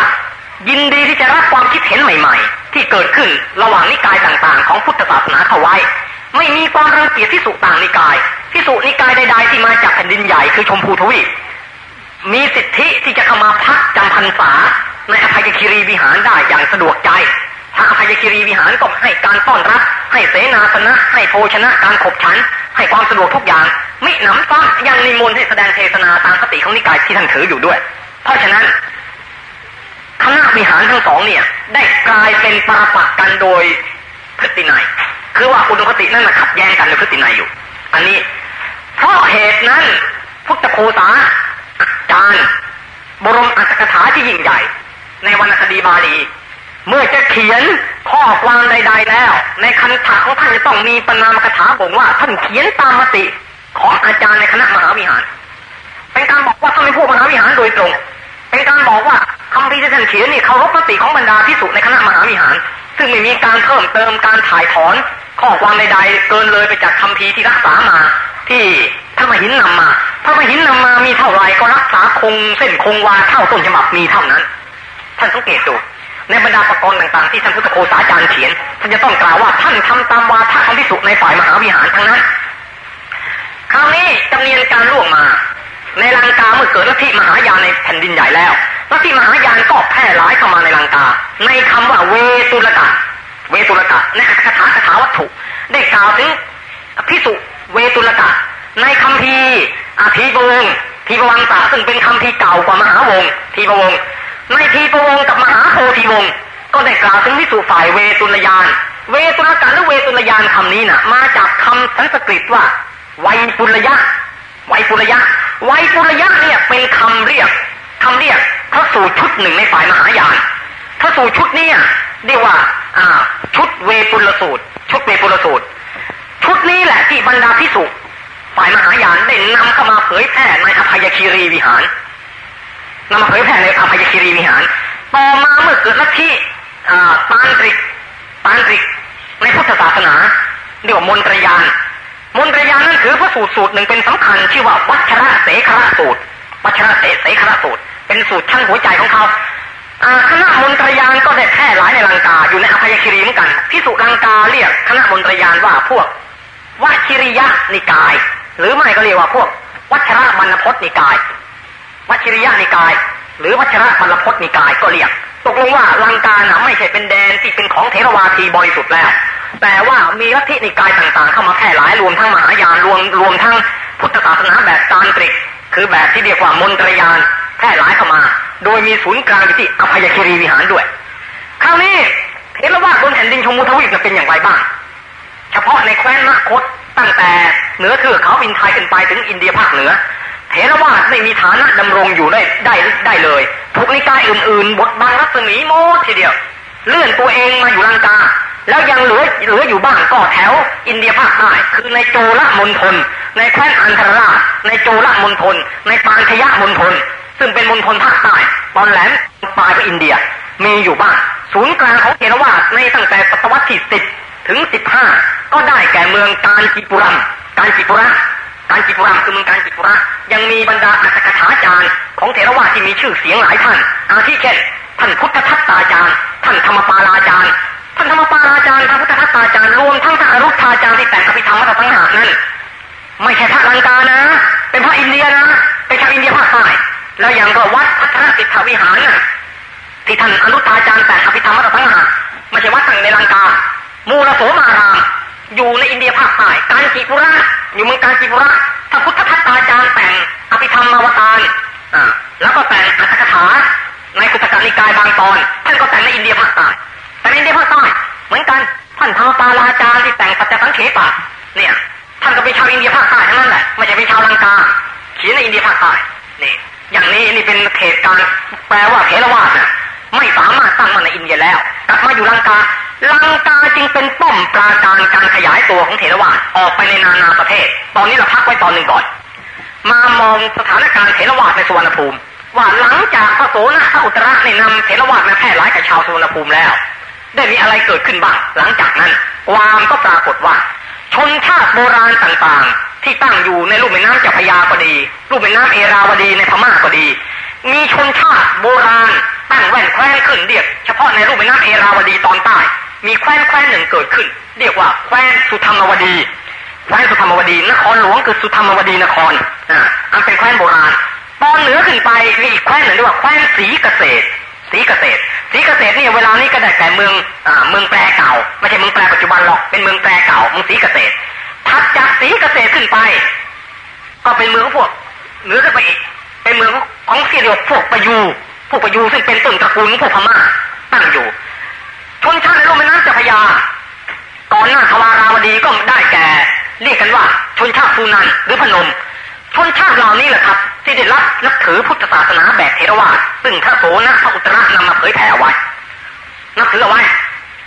[SPEAKER 2] ยินดีที่จะรับความคิดเห็นใหม่ ๆ ที่เกิดขึ้นระหว่างนิกายต่างๆ ของพุทธศาสนาเข้าไว้ ไม่มีความรังเกียจที่สุต่างนิกายที่สุนิกายใดๆที่มาจากแผ่นดินใหญ่คือชมพูทวีปมีสิทธิที่จะเข้ามาพักจำพรรษาในอภัยคีรีวิหารได้อย่างสะดวกใจทางอภัยคีรีวิหารก็ให้การต้อนรับ ให้เสนาสนะ ให้โภชนะการขบฉัน ให้ความสะดวกทุกอย่างมิหนำซ้ำยังนิมนต์ให้แสดงเทศนาตามคติของนิกายที่ท่านถืออยู่ด้วย เพราะฉะนั้นคณะวิหารทั้งสองเนี่ย ได้กลายเป็นปราปักกันโดยพฤตินัยคือว่าอุดมคตินั่นขัดแย้งกันในพฤตินัยอยู่ อันนี้ เพราะเหตุนั้นพุทธโคสาจารย์บรมอัตถกถาที่ยิ่งใหญ่ ในวรรณคดีบาลี เมื่อจะเขียน ข้อความใด ๆแล้ว ในคันถาของท่านจะต้องมีปนามคถาบอกว่า ท่านเขียนตามมติของอาจารย์ในคณะมหาวิหาร เป็นการบอกว่าท่านเป็นผู้มหาวิหารโดยตรง เป็นการบอกว่าคำพิที่ท่านเขียนนี่เคารพมติของบรรดาพิสุในคณะมหาวิหาร ซึ่งไม่มีการเพิ่มเติมการถ่ายถอน ข้อความใดๆเกินเลยไปจากคำพีที่รักษามา ที่พระมหินนำมาพระมหินนำมามีเท่าไรก็รักษาคงเส้นคงวาเท่าต้นฉบับมีเท่านั้น ท่านสังเกตดู ในบรรดาประกรณ์ต่างๆ ที่ท่านพุทธโคสาจารย์เขียน ท่านจะต้องกล่าวว่าท่านทำตามวาทะของพิสุในฝ่ายมหาวิหารทั้งนั้น คราวนี้จำเนียนการล่วงมา ในลังกาเมื่อเกิดลัทธิมหายานในแผ่นดินใหญ่แล้วลัทธิมหายานก็แพร่หลายเข้ามาในลังกา ในคำว่าเวตุลกะ เวตุลกะในคาถาคาถาวัตถุ ได้กล่าวถึงพิสุเวตุลกะ ในคำพีอาทีปวงทีปวังตาซึ่งเป็นคำพีเก่ากว่ามหาวงทีปวง ในทีปวงกับมหาโพธิวงก็ได้กล่าวถึงวิสุฝ่ายเวตุลยาน เวตุลกะหรือเวตุลยานคำนี้นะ่ะ มาจากคำสันสกฤตว่าไวปุลยะไวปุลยะไวปุลยะเนี่ยเป็นคำเรียกคำเรียกพระสูตรชุดหนึ่งในฝ่ายมหายานพระสูตรชุดนี้เรียกว่า อ่า ชุดเวปุลสูตร ชุดเวปุลสูตร ชุดนี้แหละที่บรรดาพิสุฝ่ายมหายานได้นำเข้ามาเผยแพร่ในอภัยคีรีวิหาร นำมาเผยแผ่ในอภัยคีรีวิหาร ต่อมาเมื่อเกิดลัทธิตานตริกตานตริกในพุทธศาสนาเรียกว่ามนตรยาน มนตรยานนั้นถือพระสูตรสูตรหนึ่งเป็นสำคัญชื่อว่าวัชระเสขระสูตร วัชระเสเสขระสูตร เป็นสูตรชั้นหัวใจของเขาคณะมนตรยานก็ได้แพร่หลายในลังกาอยู่ในอภัยคีรีเหมือนกันพิสุลังกาเรียกคณะมนตรยานว่าพวกวชิริยะนิกาย หรือไม่ก็เรียกว่าพวกวัชระมรรณพจนิกาย วัชิริยะนิกาย หรือวัชระมรรพจนิกายก็เรียก ตกลงว่าลังกานะไม่ใช่เป็นแดนที่เป็นของเทรวาทีบริสุทธิ์แล้ว แต่ว่ามีลัทธินิกายต่างๆ เข้ามาแพร่หลายรวมทั้งมหายานรวมรวมทั้งพุทธศาสนาแบบตานตริก คือแบบที่เรียกว่ามนตรยานแพร่หลายเข้ามา โดยมีศูนย์กลางอยู่ที่อภัยคีรีวิหารด้วย คราวนี้เทรวาสบนแผ่นดินชมพูทวีปจะเป็นอย่างไรบ้าง เฉพาะในแคว้นมคตตั้งแต่เหนือเทือกเขาบินไทยขึ้นไปถึงอินเดียภาคเหนือ เถรวาทไม่มีฐานะดำรงอยู่ได้ได้ได้เลยทุกนิกายอื่นๆบทบังรัศมีโมทีเดียว เลื่อนตัวเองมาอยู่ลังกา แล้วยังเหลือเหลืออยู่บ้างก็แถว อินเดียภาคใต้คือในโจละมณฑลในแคว้นอันธรราชในโจละมณฑลในปานทยะมณฑลซึ่งเป็นมณฑลภาคใต้ตอนแหลมปลายของอินเดียมีอยู่บ้าง ศูนย์กลางของเทรวาทในตั้งแต่ศตวรรษที่สิบถึงสิบห้าก็ได้แก่เมืองกาญจิปุรัมกาญจิปุระ การจิปุระคือเมืองการจิปุระยังมีบรรดาอัตถกถาจารย์ของเถรวาที่มีชื่อเสียงหลายท่านอาทิเช่น ท่านพุทธทัตตาจารย์ ท่านธรรมปาลาจารย์ ท่านธรรมปาลาจารย์ท่านพุทธทัตตาจารย์รวมทั้งท่านอรุธาจารย์ที่แต่งอภิธรรมมาตั้งหากนั้นไม่ใช่พระลังกานะ เป็นพระอินเดียนะเป็นชาวอินเดียภาคใต้แล้วอย่างก็วัดพัฒนติถวิหารนะที่ท่านอนุตาจารย์แต่งอภิธรรมมาตั้งหากไม่ใช่วัดตั้งในลังกา มูลโสมารามอยู่ในอินเดียภาคใต้การจิปุระ อยู่เมืองการจิปุระถ้าพุทธทัตตาจารย์แต่งอภิธรรมมาวตารอ่าแล้วก็แต่งอัตถกถาในคุตกนิกายบางตอน ท่านก็แต่งในอินเดียภาคใต้แต่ในอินเดียภาคใต้เหมือนกันท่านทางปาลาจารย์ที่แต่งปัจจสังเขปะเนี่ย ท่านก็เป็นชาวอินเดียภาคใต้ทั้งนั้นแหละไม่ใช่เป็นชาวลังกาเขียนในอินเดียภาคใต้นี่อย่างนี้นี่เป็นเหตุการณ์แปลว่าเทรวาสน่ะไม่สามารถตั้งมาในอินเดียแล้วกลับมาอยู่ลังกา ลังกาจึงเป็นป้อมปราการการขยายตัวของเทรวาสออกไปในนานาประเทศ ตอนนี้เราพักไว้ตอนหนึ่งก่อน มามองสถานการณ์เทรวาสในสุวรรณภูมิ ว่าหลังจากพระโสนพระอุตระในนำเทรวาสมาแพร่หลายกับชาวสุวรรณภูมิแล้ว ได้มีอะไรเกิดขึ้นบ้าง หลังจากนั้นความก็ปรากฏว่า ชนชาติโบราณต่างๆ ที่ตั้งอยู่ในรูปแม่น้ำเจ้าพระยาก็ดีรูปแม่น้ำเอราวดีในพม่าก็ดี มีชนชาติโบราณตั้งแว่นแคว้นขึ้นเรียกเฉพาะในรูปแม่น้ำเอราวดีตอนใต้ มีแคว้นแคว้นหนึ่งเกิดขึ้น เรียกว่าแคว้นสุธรรมวดีแคว้นสุธรรมวดี นครหลวงคือสุธรรมวดีนครอ่าอันเป็นแคว้นโบราณตอนเหนือขึ้นไปมีอีกแคว้นหนึ่งเรียกว่าแคว้นศรีเกษตรศรีเกษตรศรีเกษตรเนี่ยเวลานี้ก็ได้แต่เมืองอ่าเมืองแปรเก่า ไม่ใช่เมืองแปรปัจจุบันหรอกเป็นเมืองแปรเก่าเมืองศรีเกษตรถัดจากศรีเกษตรขึ้นไป ก็เป็นเมืองพวกเหนือขึ้นไปอีกเป็นเมืองของเรียกพวกประยูพวกประยูซึ่งเป็นต้นตระกูลพวกพม่าตั้งอยู่ ชนชาติในโลกแม่น้ำเจ้าพยาก่อนหน้าทวาราวดีก็ได้แก่ เรียกกันว่าชนชาติฟูนันหรือพนม ชนชาติเหล่านี้แหละครับ ที่ได้รับนับถือพุทธศาสนาแบบเทรวาสซึ่งพระโสนพระอุตระนำมาเผยแผ่ไว้นับถือเอาไว้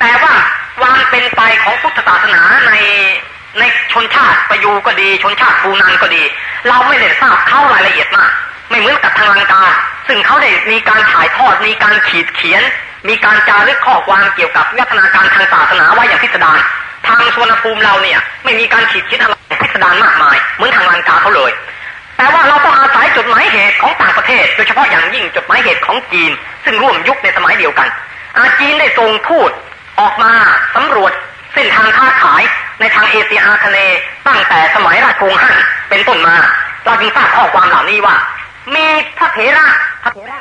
[SPEAKER 2] แต่ว่าความเป็นไปของพุทธศาสนาในในชนชาติประยูก็ดี ชนชาติฟูนันก็ดี เราไม่ได้ทราบเข้ารายละเอียดมาก ไม่เหมือนกับทางลังกา ซึ่งเขาได้มีการถ่ายทอดมีการขีดเขียน มีการจารึกข้อความเกี่ยวกับวัฒนาการทางศาสนาไว้อย่างพิสดารทางสวนภูมิเราเนี่ย ไม่มีการขีดเขียนอะไรพิสดารมากมาย เหมือนทางลังกาเขาเลย แต่ว่าเราต้องอาศัยจดหมายเหตุของต่างประเทศ โดยเฉพาะอย่างยิ่งจดหมายเหตุของจีน ซึ่งร่วมยุคในสมัยเดียวกันอาจีนได้ส่งทูตออกมาสำรวจเส้นทางค้าขายในทางเอเชียอาคเนย์ตั้งแต่สมัยราชวงศ์ฮั่นเป็นต้นมาเราจึงทราบข้อความเหล่านี้ว่า มีพระเถระพระเถระ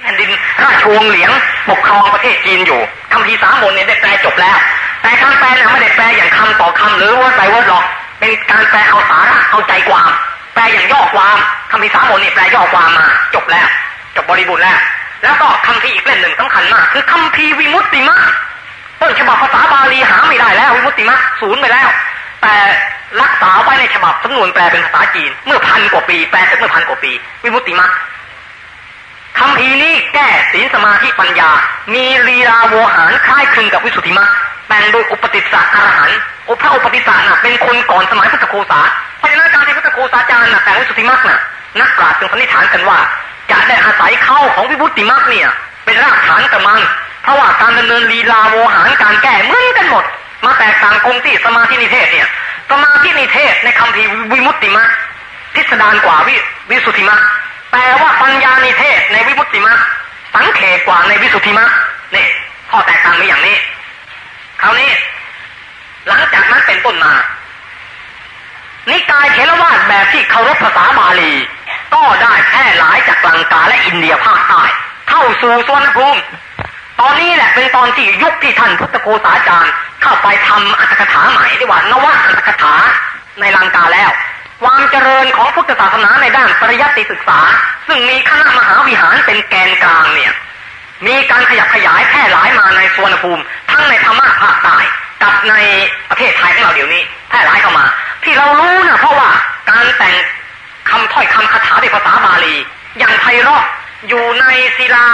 [SPEAKER 2] แผ่นดินราชวงศ์เหลียงปกครองประเทศจีนอยู่คำพีร์สามมนเนี่ยได้แปลจบแล้ว แต่การแปลเนี่ยไม่ได้แปลอย่างคำต่อคำหรือว่าใส่ว่าหรอก เป็นการแปลเอาสาระเอาใจความ แปลอย่างย่อความคำพีร์สามมนเนี่ยแปลย่อความมา จบแล้ว จบบริบูรณ์แล้ว แล้วก็คำพีร์อีกเล่มหนึ่งสำคัญมาก คือคำพีร์วิมุตติมะต้นฉบับภาษาบาลีหาไม่ได้แล้ววิมุตติมะศูนย์ไปแล้ว แต่รักษาไว้ในฉบับสำนวนแปลเป็นภาษาจีน เมื่อพันกว่าปี แปลจากเมื่อพันกว่าปี วิมุตติมะ คำพีนี้แก้ศีลสมาธิปัญญา มีลีลาโวหารคล้ายคลึงกับวิสุทธิมะแต่งโดยอุปติสสะอรหันต์พระอุปติสสะน่ะเป็นคนก่อนสมัยพุทธโคสาเพราะฉะนั้นการที่พุทธโคสาจารย์น่ะแต่งวิสุทธิมะน่ะนักปราชญ์จึงสันนิษฐานกันว่า จะได้อาศัยเข้าของวิมุตติมะเนี่ย เป็นรากฐานกระมัง เพราะว่าการดำเนินลีลาโวหารการแก้เหมือนกันหมด มาแตกต่างกงที่สมาธินิเทศเนี่ยสมาธินิเทศในคำพีวิมุตติมะพิสดารกว่าวิวิสุทธิมะ แต่ว่าปัญญานิเทศในวิมุตติมะสังเขปกว่าในวิสุทธิมะนี่ข้อแตกต่างมีอย่างนี้คราวนี้หลังจากนั้นเป็นต้นมา นิกายเทรวาสแบบที่เคารพภาษาบาลี ก็ได้แพร่หลายจากลังกาและอินเดียภาคใต้เข้าสู่สวนภูมิตอนนี้แหละเป็นตอนที่ยุคที่ท่านพุทธโกษาจารย์ เข้าไปทำอัตถกถาใหม่เรียกว่านวอัตถกถาในลังกาแล้ว ความเจริญของพุทธศาสนาในด้านปริยัติศึกษา ซึ่งมีคณะมหาวิหารเป็นแกนกลางเนี่ย มีการขยับขยายแพร่หลายมาในสวนภูมิ ทั้งในพม่าภาคใต้กับในประเทศไทยของเราเดี๋ยวนี้แพร่หลายเข้ามา ที่เรารู้นะเพราะว่าการแต่งคำถ้อยคำคาถาในภาษาบาลี อย่างไพเราะอยู่ในศิลา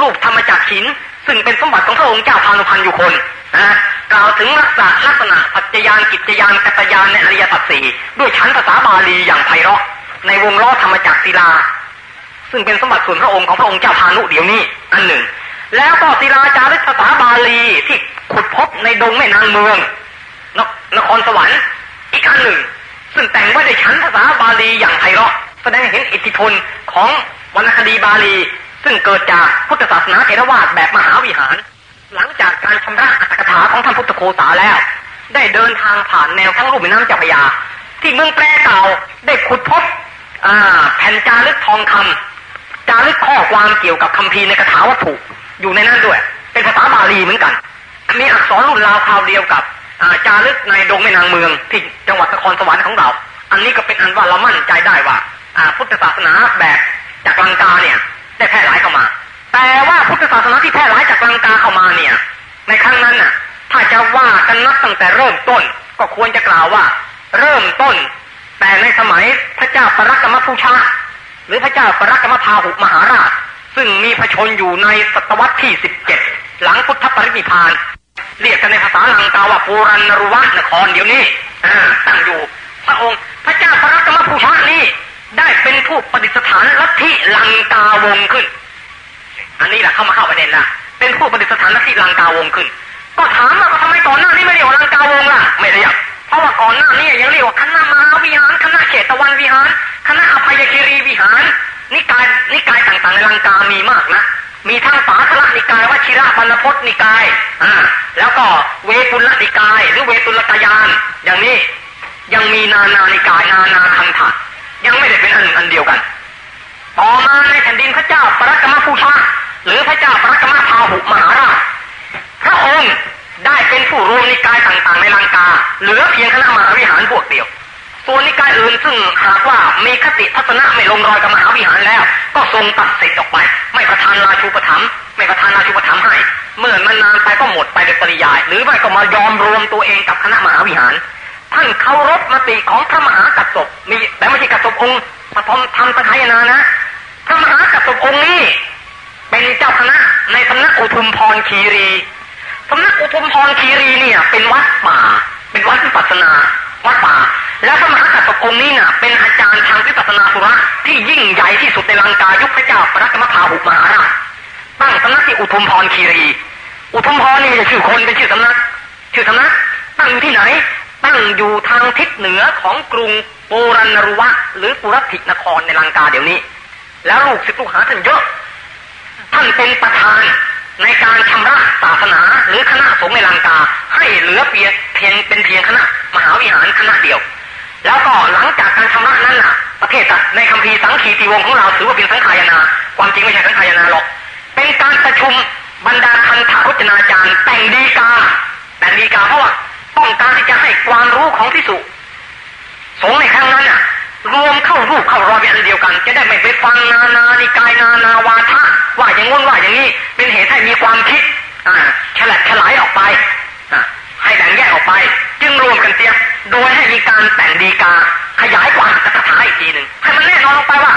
[SPEAKER 2] รูปธรรมจักรหิน ซึ่งเป็นสมบัติของพระองค์เจ้าพานุพันธ์อยู่คนนะ กล่าวถึงลักษณะลักษณะปัจจยานกิจยานกัตยานในอริยสัจสี่ด้วยชั้นภาษาบาลีอย่างไพเราะ ในวงล้อธรรมจักรศิลา ซึ่งเป็นสมบัติส่วนพระองค์ของพระองค์เจ้าพานุเดี๋ยวนี้อันหนึ่ง แล้วก็ศิลาจารึกภาษาบาลีที่ขุดพบในดงแม่นางเมืองนนครสวรรค์อีกอันหนึ่ง ซึ่งแต่งไว้ในชั้นภาษาบาลีอย่างไพเราะแสดงให้เห็นอิทธิพลของวรรณคดีบาลี ซึ่งเกิดจากพุทธศาสนาเทรวาสแบบมหาวิหาร หลังจากการชำระอัตถกถาของท่านพุทธโคสาแล้ว ได้เดินทางผ่านแนวทั้งรูปแม่น้ำเจ้าพระยา ที่เมืองแปรเก่าได้ขุดพบแผ่นจารึกทองคำจารึกข้อความเกี่ยวกับคัมภีร์ในคาถาวัตถุอยู่ในนั้นด้วย เป็นภาษาบาลีเหมือนกัน มีอักษรรุ่นราวคราวเดียวกับจารึกในดงแม่นางเมืองที่จังหวัดนครสวรรค์ของเรา อันนี้ก็เป็นอันว่าเรามั่นใจได้ว่าอ่าพุทธศาสนาแบบจากลังกาเนี่ยได้แพร่หลายเข้ามา แต่ว่าพุทธศาสนาที่แพร่หลายจากลังกาเข้ามาเนี่ย ในครั้งนั้นน่ะ ถ้าจะว่ากันนับตั้งแต่เริ่มต้น ก็ควรจะกล่าวว่า เริ่มต้น แต่ในสมัยพระเจ้าปรักกรรมภูชาหรือพระเจ้าปรักกรรมพาหุมหาราช ซึ่งมีพระชนอยู่ในศตวรรษที่สิบเจ็ดหลังพุทธปรินิพาน เรียกกันในภาษาลังกาว่าปูรันรุวะนครเดี๋ยวนี้ตั้งอยู่ พระองค์ พระเจ้าปรักกรรมภูชานี้ได้เป็นผู้ปฏิสถานลัทธิลังกาวงขึ้น อันนี้แหละเข้ามาเข้าประเด็นละเป็นผู้ปฏิสถานทธิลังกาวงขึ้น ก็ถามว่าทำไมก่อนหน้านี้ไม่เรียกว่าลังกาวงล่ะ ไม่เรียกเพราะว่าก่อนหน้านี้ยังเรียกว่าคณะมหาวิหารคณะเขตตะวันวิหารคณะอภัยคีรีวิหาร นิกายนิกายต่างๆในลังกามีมากนะมีทั้งสาธละนิกายวชิระบรรพตนิกาย อ่า แล้วก็เวตุลนิกาย หรือเวตุลกยาน อย่างนี้ ยังมีนานานิกายนานาคันธะยังไม่ได้เป็นอันอันเดียวกัน ต่อมาในแผ่นดินพระเจ้าปรักมภูชา หรือพระเจ้าปรักมพาหุมหาราชพระองค์ได้เป็นผู้รวมนิกายต่างๆในลังกา เหลือเพียงคณะมหาวิหารพวกเดียว ส่วนนิกายอื่นซึ่งหากว่ามีคติทัศนะไม่ลงรอยกับมหาวิหารแล้ว ก็ทรงตัดสิทธิ์ออกไป ไม่ประทานราชูปถัมภ์ไม่ประทานราชูปถัมภ์ให้ เมื่อมันนานไปก็หมดไปโดยปริยาย หรือไม่ก็มายอมรวมตัวเองกับคณะมหาวิหารท่านเคารพมติของพระมหากัสสปมีแต่ไม่ใช่กัสสปองค์ปฐมธรรมสังขยนานะพระมหากัสสปองค์นี้ เป็นเจ้าคณะในสำนักอุทุมพรคีรีสำนักอุทุมพรคีรีเนี่ย เป็นวัดป่า เป็นวัดวิปัสนาวัดป่า แล้วพระมหากัสสปองค์นี้เนี่ยเป็นอาจารย์ทางวิปัสนาสุระที่ยิ่งใหญ่ที่สุดในลังกายุคพระเจ้าปรักมพาหุมหาราชตั้งสำนักที่อุทุมพรคีรี อุทุมพรนี่ไม่ใช่ชื่อคนเป็นชื่อสำนัก ชื่อสำนัก ตั้งที่ไหน ตั้งอยู่ทางทิศเหนือของกรุงปูรันรุวะ หรือปุรัตินครในลังกาเดี๋ยวนี้ แล้วลูกศิษย์ลูกหาท่านเยอะ ท่านเป็นประธานในการชำระศาสนาหรือคณะสงฆ์ในลังกา ให้เหลือเพียงเพียงเป็นเพียงคณะมหาวิหารคณะเดียว แล้วก็หลังจากการชำระนั้นน่ะ ประเทศในคัมภีร์สังคีติวงของเราถือว่าเป็นสังขายนา ความจริงไม่ใช่สังขายนาหรอก เป็นการประชุมบรรดาคันธพุจนาจารย์แต่งดีกาแต่งดีกาเพราะว่าต้องการที่จะให้ความรู้ของพิสุสงในครั้งนั้นน่ะรวมเข้ารูปเข้ารอยเป็นอันเดียวกัน จะได้ไม่ไปฟังนานานิกายนานาวาทะ ว่าอย่างงนว่าอย่างนี้เป็นเหตุให้มีความคิดอ่าฉลัดฉลายออกไปให้แบ่งแยกออกไป จึงรวมกันเสียโดยให้มีการแต่งดีกาขยายความคาถาอีกทีหนึ่งให้มันแน่นอนลงไปว่า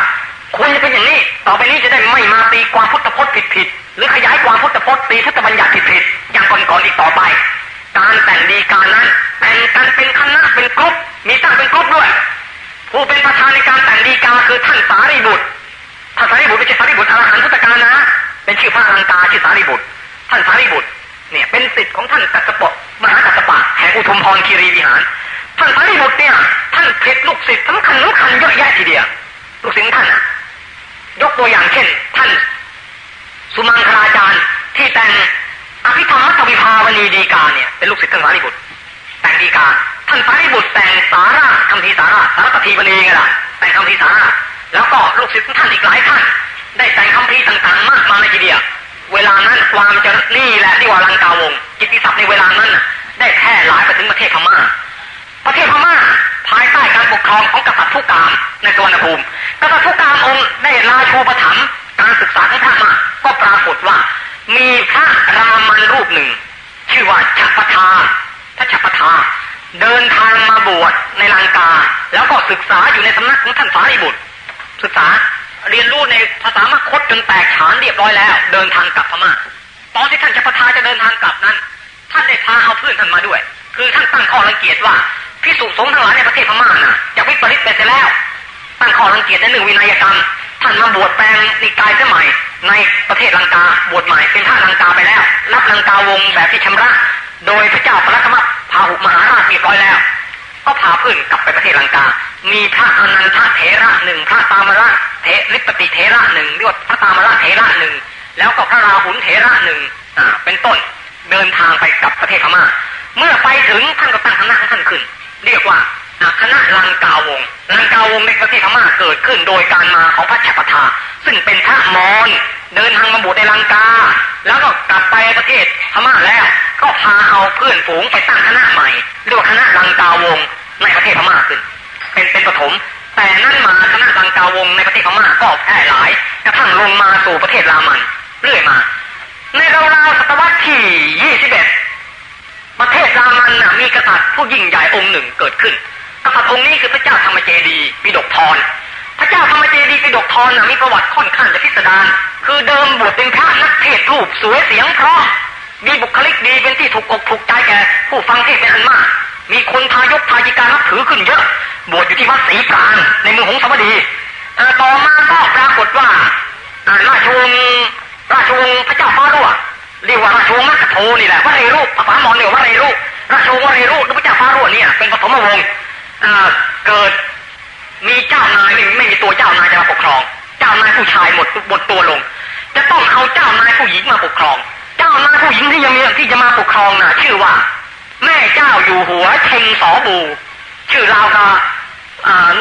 [SPEAKER 2] ควรจะเป็นอย่างนี้ ต่อไปนี้จะได้ไม่มาตีความพุทธพจน์ผิดๆหรือขยายความพุทธพจน์ตีพุทธบัญญัติผิดๆอย่างก่อนๆอีกต่อไป การแต่งดีกานั้นแต่งกันเป็นคณะเป็นกรุ๊ปมีตั้งเป็นกรุ๊ปด้วย ผู้เป็นประธานในการแต่งดีกาคือท่านสารีบุตร ท่านสารีบุตรไม่ใช่สารีบุตรอรหันต์พุทธการนะ เป็นชื่อพระลังกาชื่อสารีบุตร ท่านสารีบุตรเนี่ยเป็นสิทธิ์ของท่านกัสสปะมหากัสสปะแห่งอุทุมพรคีรีวิหาร ท่านสารีบุตรเนี่ยท่านเพชรลูกศิษย์สำคัญสำคัญเยอะแยะทีเดียวลูกศิษย์ท่านยกตัวอย่างเช่น ท่าน สุมังคลาจารย์ที่แต่งอภิธรรมตวิภาวณีดีกาเนี่ยเป็นลูกศิษย์ท่านสารีบุตร แต่งดีกาท่านสารีบุตรแต่งสาราคำพีสาราสารปฏีวณีไงล่ะแต่งคำพีสารา แล้วก็ลูกศิษย์ท่านอีกหลายท่าน ได้แต่งคำพีต่างๆมากมายทีเดียวเวลานั้นความจะนี่แหละที่ว่าลังกาวงกิติศัพท์ในเวลานั้นได้แพร่หลายไปถึงประเทศพม่าประเทศพม่าภายใต้การปกครองของกษัตริย์ทุกามในสวรรณภูมิกษัตริย์ทุกามองค์ได้ราชูปถัมการศึกษาของพระมาก็ปรากฏว่า มีพระรามันรูปหนึ่ง ชื่อว่าชัปทาพระชัปทา เดินทางมาบวชในลังกา แล้วก็ศึกษาอยู่ในสำนักของท่านสารีบุตร ศึกษาเรียนรู้ในภาษามคตจนแตกฉานเรียบร้อยแล้ว เดินทางกลับพม่าตอนที่ท่านชัปทาจะเดินทางกลับนั้น ท่านได้พาเอาเพื่อนท่านมาด้วย คือท่านตั้งข้อรังเกียจว่าพิสุสงฆ์ทั้งหลายในประเทศพม่าน่ะจะวิปริตไปเสียแล้ว ตั้งข้อรังเกียจในหนึ่งวินัยกรรมท่านมาบวชแปลงนิกายสมัยในประเทศลังกาบวชใหม่เป็นท่าลังกาไปแล้ว รับลังกาวงแบบที่ชำระ โดยพระเจ้าพระกมพาหุมหาราชเรียบร้อยแล้ว ก็พาเพื่อนกลับไปประเทศลังกา มีพระอนันทเถระหนึ่งพระตามระเทริปติเถระหนึ่งเรียกว่าพระตามระเถระหนึ่งแล้วก็พระราหุลเถระหนึ่งอ่าเป็นต้นเดินทางไปกับประเทศพม่า เมื่อไปถึงท่านก็ตั้งคณะของท่านขึ้น เรียกว่าคณะลังกาวงลังกาวงในประเทศพม่าเกิดขึ้นโดยการมาของพระชัปทาซึ่งเป็นพระมอญเดินทางมาบวชในลังกา แล้วก็กลับไปประเทศพม่าแล้ว ก็พาเอาเพื่อนฝูงไปตั้งคณะใหม่เรียกว่าคณะลังกาวงในประเทศพม่าขึ้น เป็นเป็นปฐมแต่นั่นมาคณะลังกาวงในประเทศพม่าก็แพร่หลายกระทั่งลงมาสู่ประเทศรามันเรื่อยมา ในราวๆศตวรรษที่ยี่สิบเอ็ดประเทศรามันน่ะมีกษัตริย์ผู้ยิ่งใหญ่องค์หนึ่งเกิดขึ้นกษัตริย์องค์นี้คือพระเจ้าธรรมเจดีปิดกทรพระเจ้าธรรมเจดีปิดกทรน่ะมีประวัติค่อนข้างจะพิสดารคือเดิมบวชเป็นพระนักเทศรูปสวยเสียงเพราะ มีบุคลิกดีเป็นที่ถูกอกถูกใจแก่ผู้ฟังเทศเป็นอันมาก มีคนทายกทายิการนับถือขึ้นเยอะ บวชอยู่ที่วัดศรีปรานในเมืองหงสาวดีต่อมาก็ปรากฏว่าราชวงศ์ราชวงศ์พระเจ้าฟ้ารั่วเรียกว่าราชวงศ์มัคคโทนี่แหละว่าเรรุภาษามอญเรียกวเรรุราชวงศ์วเรรุหรือพระเจ้าฟ้ารั่วเนี่ยเป็นปฐมวงศ์เกิดมีเจ้านายไม่ไม่มีตัวเจ้านายจะมาปกครอง เจ้านายผู้ชายหมดหมดตัวลง จะต้องเอาเจ้านายผู้หญิงมาปกครอง เจ้านายผู้หญิงที่ยังมีที่จะมาปกครองน่ะ ชื่อว่า แม่เจ้าอยู่หัวเชงสอบู ชื่อราวกา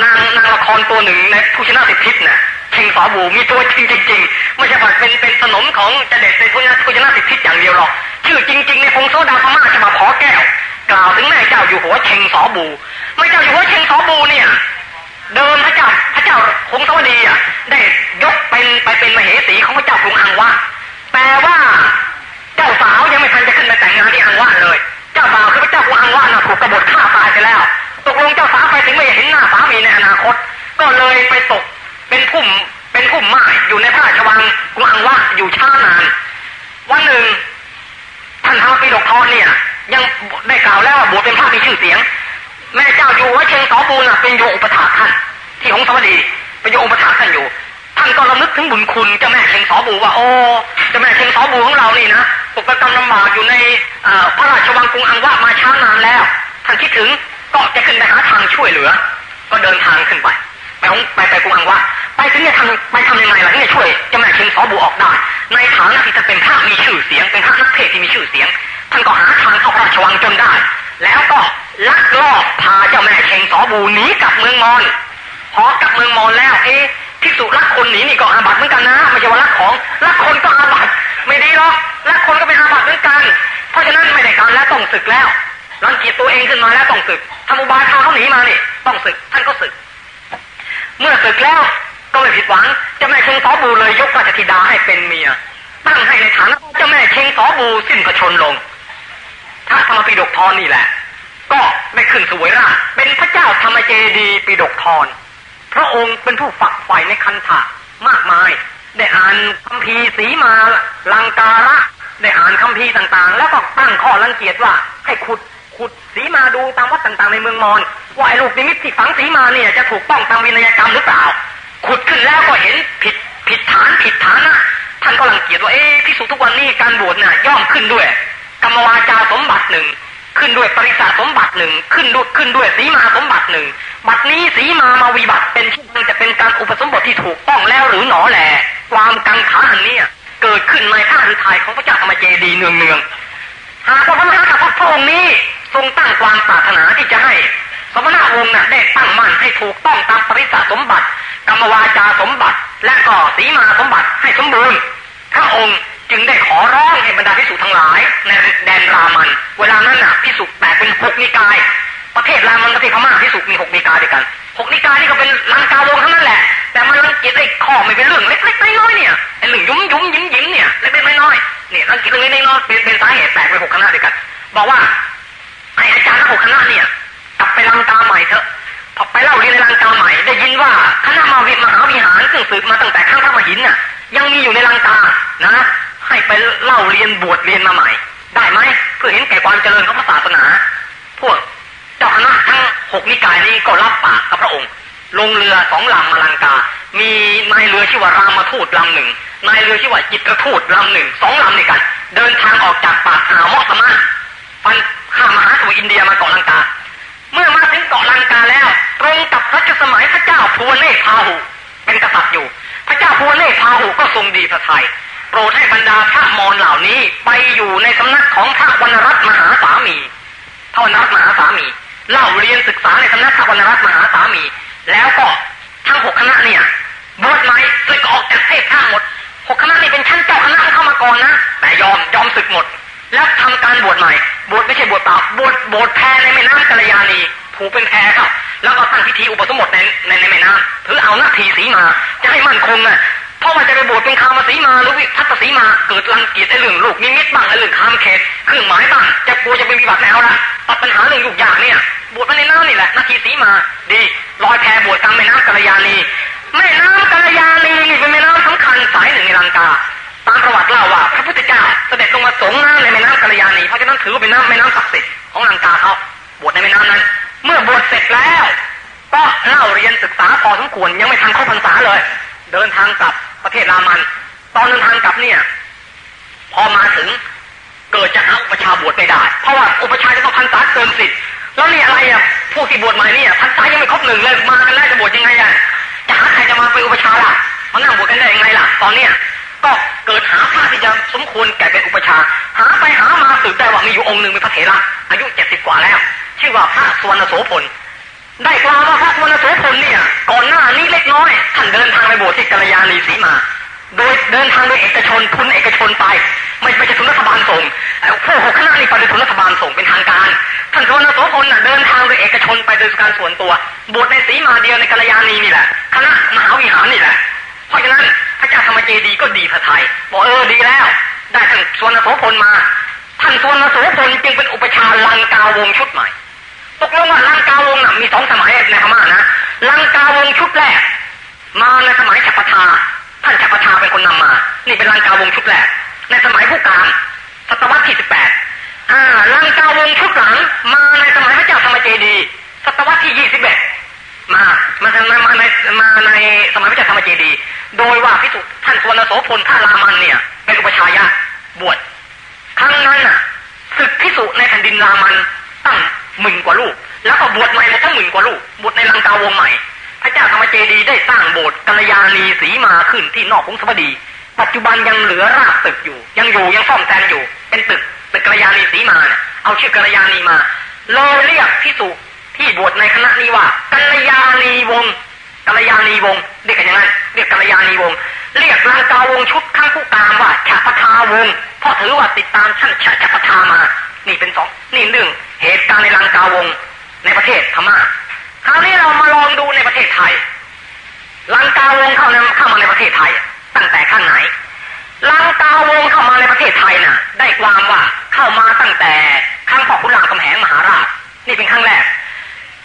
[SPEAKER 2] นางนางละครตัวหนึ่งในผู้ชนะสิทธิเนี่ยเชงสอบูมีตัวจริงจริงๆไม่ใช่ว่าเป็นเป็นสนมของจะเด็ดเป็นผู้ชนะผู้ชนะสิทธิอย่างเดียวหรอกชื่อจริง ๆ ในพงโซดาพม่าฉบับขอแก้ว กล่าวถึงแม่เจ้าอยู่หัวเชงสอบูแม่เจ้าอยู่หัวเชงสอบู ฏฆ่าตายไปแล้ว ตกลงเจ้าสาไปถึงไม่เห็นหน้าสามีในอนาคต ก็เลยไปตกเป็นพุ่มเป็นพุ่มไม้อยู่ในพระราชวังกรุงอังวะอยู่ช้านานวันหนึ่งท่านท้าวปีดกทอนเนี่ย ยังได้กล่าวแล้วว่าบวชเป็นพระมีชื่อเสียง แม่เจ้าอยู่วัดเชียงสอบูน่ะเป็นโยอุปถาท่าน ที่ของสวัสดีเป็นโยอุปถาท่านอยู่ ท่านก็ระลึกถึงบุญคุณเจ้าแม่เชียงสอบูว่าโอ้เจ้าแม่เชียงสอบูของเรานี่นะตกกระกำลำบากอยู่ในพระราชวังกรุงอังวะมาช้านานแล้ว ท่านคิดถึงก็จะขึ้นไปหาทางช่วยเหลือ ก็เดินทางขึ้นไป ไปของไปไปกรุงอังวะไปถึงจะทำไปทำยังไงล่ะที่จะช่วยเจ้าแม่เชียงสอบูออกได้ ในฐานะที่ท่านเป็นพระมีชื่อเสียง เป็นพระนักเทศที่มีชื่อเสียง ท่านก็หาทางเข้าพระราชวังจนได้ แล้วก็ลักลอบพาเจ้าแม่เชงสอบูหนีกลับเมืองมอญพอกลับเมืองมอญแล้ว เอ๊ะภิกษุรักคนหนีนี่ก็อาบัติเหมือนกันนะไม่ใช่ว่ารักของรักคนก็อาบัติไม่ดีหรอกรักคนก็เป็นอาบัติเหมือนกัน เพราะฉะนั้นไม่ได้การแล้วต้องศึกแล้ว รังเกียจตัวเองขึ้นมาแล้วต้องศึกทำอุบายพาเขาหนีมานี่ต้องศึกท่านก็ศึก เมื่อศึกแล้วก็ไม่ผิดหวังเจ้าแม่เชงสอบูเลยยกราชธิดาให้เป็นเมียตั้งให้ในฐานะเจ้าแม่เชงสอบูสิ้นพระชนลงพระธรรมปิฎกทอนนี่แหละ ก็ได้ขึ้นสวยราชเป็นพระเจ้าธรรมเจดีปิฎกทอนพระองค์เป็นผู้ฝักใฝ่ในคันธะมากมาย ได้อ่านคัมภีร์สีมาลังการะ ได้อ่านคัมภีร์ต่างๆ แล้วก็ตั้งข้อรังเกียจว่าให้ขุด ขุดสีมาดูตามวัดต่างๆในเมืองมอญว่าไอ้ลูกนิมิตที่ฝังสีมาเนี่ยจะถูกต้องตามวินัยกรรมหรือเปล่า ขุดขึ้นแล้วก็เห็นผิดผิดฐานผิดฐานนะท่านก็รังเกียจว่าเอ๊ะพิสุทุกวันนี้การบวชเนี่ยย่อมขึ้นด้วยกรรมวาจาสมบัติหนึ่งขึ้นด้วยปริศาสมบัติหนึ่งขึ้นด้วยขึ้นด้วยสีมาสมบัติหนึ่งบัดนี้สีมามาวิบัติเป็นที่จะเป็นการอุปสมบทที่ถูกต้องแล้วหรือหนอแหลความกังขาอันนี้เกิดขึ้นในท่าฤทัยของพระเจ้าธรรมเจดีเนืองเนืองหากพระมหากษัตริย์พระองค์นี้ ทรงตั้งความปรารถนาที่จะให้ สมณะวงศ์น่ะได้ตั้งมั่นให้ถูกต้องตามปริศาสมบัติ กรรมวาจาสมบัติ และก็สีมาสมบัติให้สมบูรณ์พระองค์จึงได้ขอร้องให้บรรดาพิสุทั้งหลายในแดนรามัน เวลานั้นน่ะพิสุแตกเป็นหกนิกาย ประเทศรามันประเทศพม่าพิสุมีหกนิกายด้วยกันหกนิกายนี่ก็เป็นลังกาวงทั้งนั้นแหละ แต่มันรังเกียจไอ้ข้อไม่เป็นเรื่องเล็กๆน้อยๆเนี่ยไอ้เรื่งยุ่มยุ่มยิ้มยิ้มเนี่ยเล็กๆน้อยๆเนี่ยรังเกียจเรื่องเล็กๆน้อยเป็นเป็นสาเหตุแตกเป็นหกคณะด้วยกัน บอกว่า ไอ้อาจารย์ทั้งหกคณะเนี่ยกลับไปลังกาใหม่เถอะพอไปเล่าเรียนลังกาใหม่ได้ยินว่าคณะมาวิมหาวิหารซึ่งสืบมาตั้งแต่ข้างพระมหินน่ะ ยังมีอยู่ในลังกานะ ให้ไปเล่าเรียนบวชเรียนมาใหม่ ได้ไหมเพื่อเห็นแก่ความเจริญของศาสนา พวกเจ้าคณะทั้งหกนิกายนี้ก็รับปากกับพระองค์ ลงเรือสองลำมาลังกา มีนายเรือชื่อว่ารามาทูตลำหนึ่งนายเรือชื่อว่าจิตรทูตลำหนึ่งสองลำนี่กัน เดินทางออกจากปากอ่าวมอสมาฟัน ข้ามมหาสมุทรอินเดียมาเกาะลังกา เมื่อมาถึงเกาะลังกาแล้ว ตรงกับรัชสมัยพระเจ้าภูวเนศพาหุ เป็นกษัตริย์อยู่ พระเจ้าภูวเนศพาหุก็ทรงดีพระทัยโปรดให้บรรดาพระมอญเหล่านี้ไปอยู่ในสำนักของพระวรรณรัตน์มหาสามีพระวรรณรัตน์มหาสามีเล่าเรียนศึกษาในสำนักพระวรรณรัตน์มหาสามี แล้วก็ทั้งหกคณะเนี่ยบวชใหมศึกออกจากเทศทั้งหมดหกคณะนี่เป็นชั้นเจ้าคณะเข้ามาก่อนนะแต่ยอมยอมศึกหมด แล้วทำการบวชใหม่ บวชไม่ใช่บวชเปล่า บวชบวชแทนในแม่น้ำกัลยาณีผูกเป็นแพรครับแล้วก็ตั้งพิธีอุปสมบทในในในแม่น้ำถือเอาหน้าทีสีมา จะให้มั่นคงนะเพราะว่าจะไปบวชเป็นคามาสีมาหรือวิพัตสีมา เกิดรังเกียจไอ้เรื่องลูกนิมิตบ้างไอ้เรื่องคามเขตเครื่องหมายบ้างจะกลัวจะเป็นวิบัติแล้วละตัดปัญหาเรื่องยุกยากเนี่ย บวชมาในน้ำนี่แหละนาทีสีมา ดีลอยแพบวชกลางแม่น้ำกัลยาณีแม่น้ำกัลยาณีนี่เป็นแม่น้ำสำคัญสายหนึ่งในลังกา ตามประวัติเล่าว่าพระพุทธเจ้าเสด็จลงมาสงน้ำในแม่น้ำกัลยาณีเพราะฉะนั้นถือว่าเป็นน้ำแม่น้ำศักดิ์สิทธิ์ของลังกาเขาบวชในแม่น้ำนั้น เมื่อบวชเสร็จแล้วก็เล่าเรียนศึกษาพอสมควรยังไม่ทันเข้าพรรษาเลย เดินทางกลับประเทศรามัน ตอนเดินทางกลับเนี่ย พอมาถึงเกิดจะหาอุปชาบวชไม่ได้ เพราะว่าอุปชาจะต้องพรรษาเกินสิทธิ์แล้วนี่อะไรอะพวกที่บวชใหม่เนี่ยพรรษายังไม่ครบหนึ่งเลยมากันแล้วจะบวชยังไงอะจะหาใครจะมาเป็นอุปชาล่ะมานั่งบวชกันได้ยังไงล่ะ ตอนเนี้ย ก็เกิดหาพระที่จะสมควรแก่เป็นอุปชา หาไปหามาสืบได้ว่ามีอยู่องค์หนึ่งเป็นพระเถระอายุเจ็ดสิบกว่าแล้ว ชื่อว่าพระสวนโสพลได้ความว่าพระสวนโสพลเนี่ย ก่อนหน้านี้เล็กน้อยท่านเดินทางไปบวชที่กัลยาณีสีมา โดยเดินทางโดยเอกชนทุนเอกชนไป ไม่ไม่ใช่ทุนรัฐบาลส่งผู้หกคณะนี่ไปโดยทุนรัฐบาลส่งเป็นทางการท่านสวนโสพลน่ะเดินทางโดยเอกชนไปโดยการส่วนตัวบวชในสีมาเดียวในกัลยาณีนี่แหละคณะมหาวิหารนี่แหละ เพราะฉะนั้นพระเจ้าธรรมเจดีก็ดีพระไทยบอกเออดีแล้ว ได้ท่านสวนโสพลมา ท่านสวนโสพลจึงเป็นอุปชาลังกาวงชุดใหม่ตกลงว่าลังกาวงน่ะมีสองสมัยในพม่านะลังกาวงชุดแรก มาในสมัยจักรพรรดิท่านจักรพรรดิเป็นคนนำมา นี่เป็นลังกาวงชุดแรก ในสมัยผู้การศตวรรษที่สิบแปดอ่าลังกาวงชุดหลังมาในสมัยพระเจ้าธรรมเจดี ศตวรรษที่ยี่สิบเอ็ด มามามาในมาในสมัยพระเจ้าธรรมเจดี โดยว่าพิสุท่านสวนโสพลท่ารามันเนี่ย เป็นอุปชายะบวชครั้งนั้นน่ะศึกพิสุในแผ่นดินรามันตั้งหมื่นกว่าลูก แล้วก็บวชใหม่หมดทั้งหมื่นกว่าลูกบวชในลังกาวงใหม่ พระเจ้าธรรมเจดีได้สร้างโบสถ์กัลยาณีสีมาขึ้นที่นอกของสมดี ปัจจุบันยังเหลือรากตึกอยู่ ยังอยู่ยังซ่อมแซมอยู่ เป็นตึกตึกกัลยาณีสีมาเนี่ยเอาชื่อกัลยาณีมาเลยเรียกพิสุ ที่บวชในคณะนี้ว่ากัลยาณีวงศ์กัลยาณีวงศ์เรียกกันอย่างนั้นเรียกกัลยาณีวงศ์เรียกลังกาวงชุดข้างผู้ตามว่าฉัปทาวงศ์เพราะถือว่าติดตามท่านฉัปทามา นี่เป็นสองนี่เรื่งเหตุการณ์ในลังกาวงในประเทศพม่าคราวนี้เรามาลองดูในประเทศไทยลังกาวงเข้าเข้ามาในประเทศไทย ตั้งแต่ขั้นไหนลังกาวงเข้ามาในประเทศไทยน่ะ ได้ความว่าเข้ามาตั้งแต่ครั้งพ่อขุนรามคำแหงมหาราช นี่เป็นครั้งแรก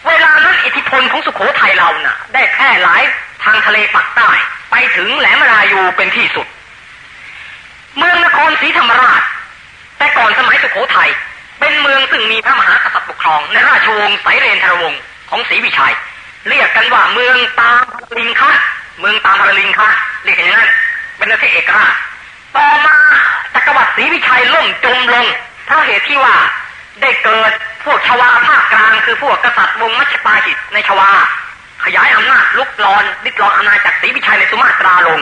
[SPEAKER 2] เวลานั้นอิทธิพลของสุโขทัยเราน่ะ ได้แพร่หลายทางทะเลปักใต้ ไปถึงแหลมรายูเป็นที่สุด เมืองนครศรีธรรมราช แต่ก่อนสมัยสุโขทัยเป็นเมืองซึ่งมีพระมหากษัตริย์ปกครอง ในราชวงศ์ไสเรนทรวงศ์ของศรีวิชัย เรียกกันว่าเมืองตามพลิงคะเมืองตามพลิงคะเรียกกันอย่างนั้นเป็นประเทศเอกราชต่อมาจักรวรรดิศรีวิชัยล่มจมลงเพราะเหตุที่ว่าได้เกิด พวกชวาภาคกลางคือพวกกษัตริย์วงมัชปาหิตในชวา ขยายอำนาจลุกลอนดิดลอนอาณาจักรศรีวิชัยในสุมาตราลง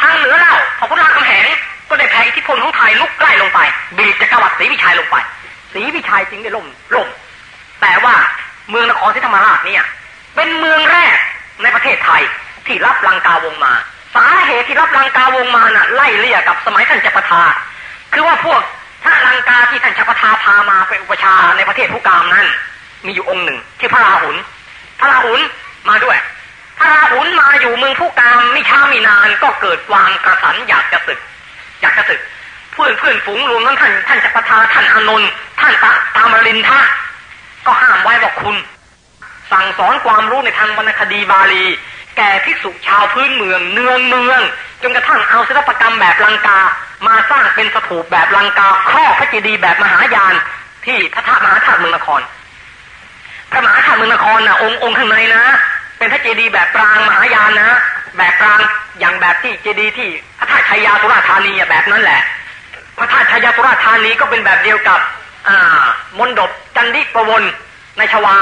[SPEAKER 2] ทางเหนือเราพอพุทธามคำแหงก็ได้แผ่อิทธิพลของไทยลุกใกล้ลงไป บีบจักรวรรดิศรีวิชัยลงไปศรีวิชัยจึงได้ล่มล่ม แต่ว่าเมืองนครศรีธรรมราชเนี่ยเป็นเมืองแรกในประเทศไทยที่รับลังกาวงมา สาเหตุที่รับลังกาวงมาน่ะไล่เลี่ยกับสมัยท่านจักรพรรดิคือว่าพวก ถ้าลังกาที่ท่านจักรพรรดิพามาเป็นอุปชาในประเทศผู้กามนั้น มีอยู่องค์หนึ่งที่พระราหุลพระราหุลมาด้วย พระราหุลมาอยู่เมืองผู้กามไม่ช้าไม่นานก็เกิดวางกระสันอยากจะศึก อยากจะศึก เพื่อนเพื่อนฝูงรวมทั้งท่านท่านจักรพรรดิท่านอานนท์ท่านตาตามรินทะก็ห้ามไว้บอกคุณ สั่งสอนความรู้ในทางวรรณคดีบาลี แก่ภิกษุชาวพื้นเมืองเนืองเมือง จนกระทั่งเอาศิลปกรรมแบบลังกา มาสร้างเป็นสถูปแบบลังกาครอบพระเจดีย์แบบมหายาน ที่พระธาตุมหาธาตุเมืองนคร พระมหาธาตุเมืองนครนะองค์องค์ข้างในนะ เป็นพระเจดีย์แบบปรางมหายานนะ แบบปรางอย่างแบบที่เจดีย์ที่พระธาตุชัยยาสุราธานีแบบนั้นแหละ พระธาตุชัยยาสุราธานีก็เป็นแบบเดียวกับอ่ามนดบจันดิประวนในชวา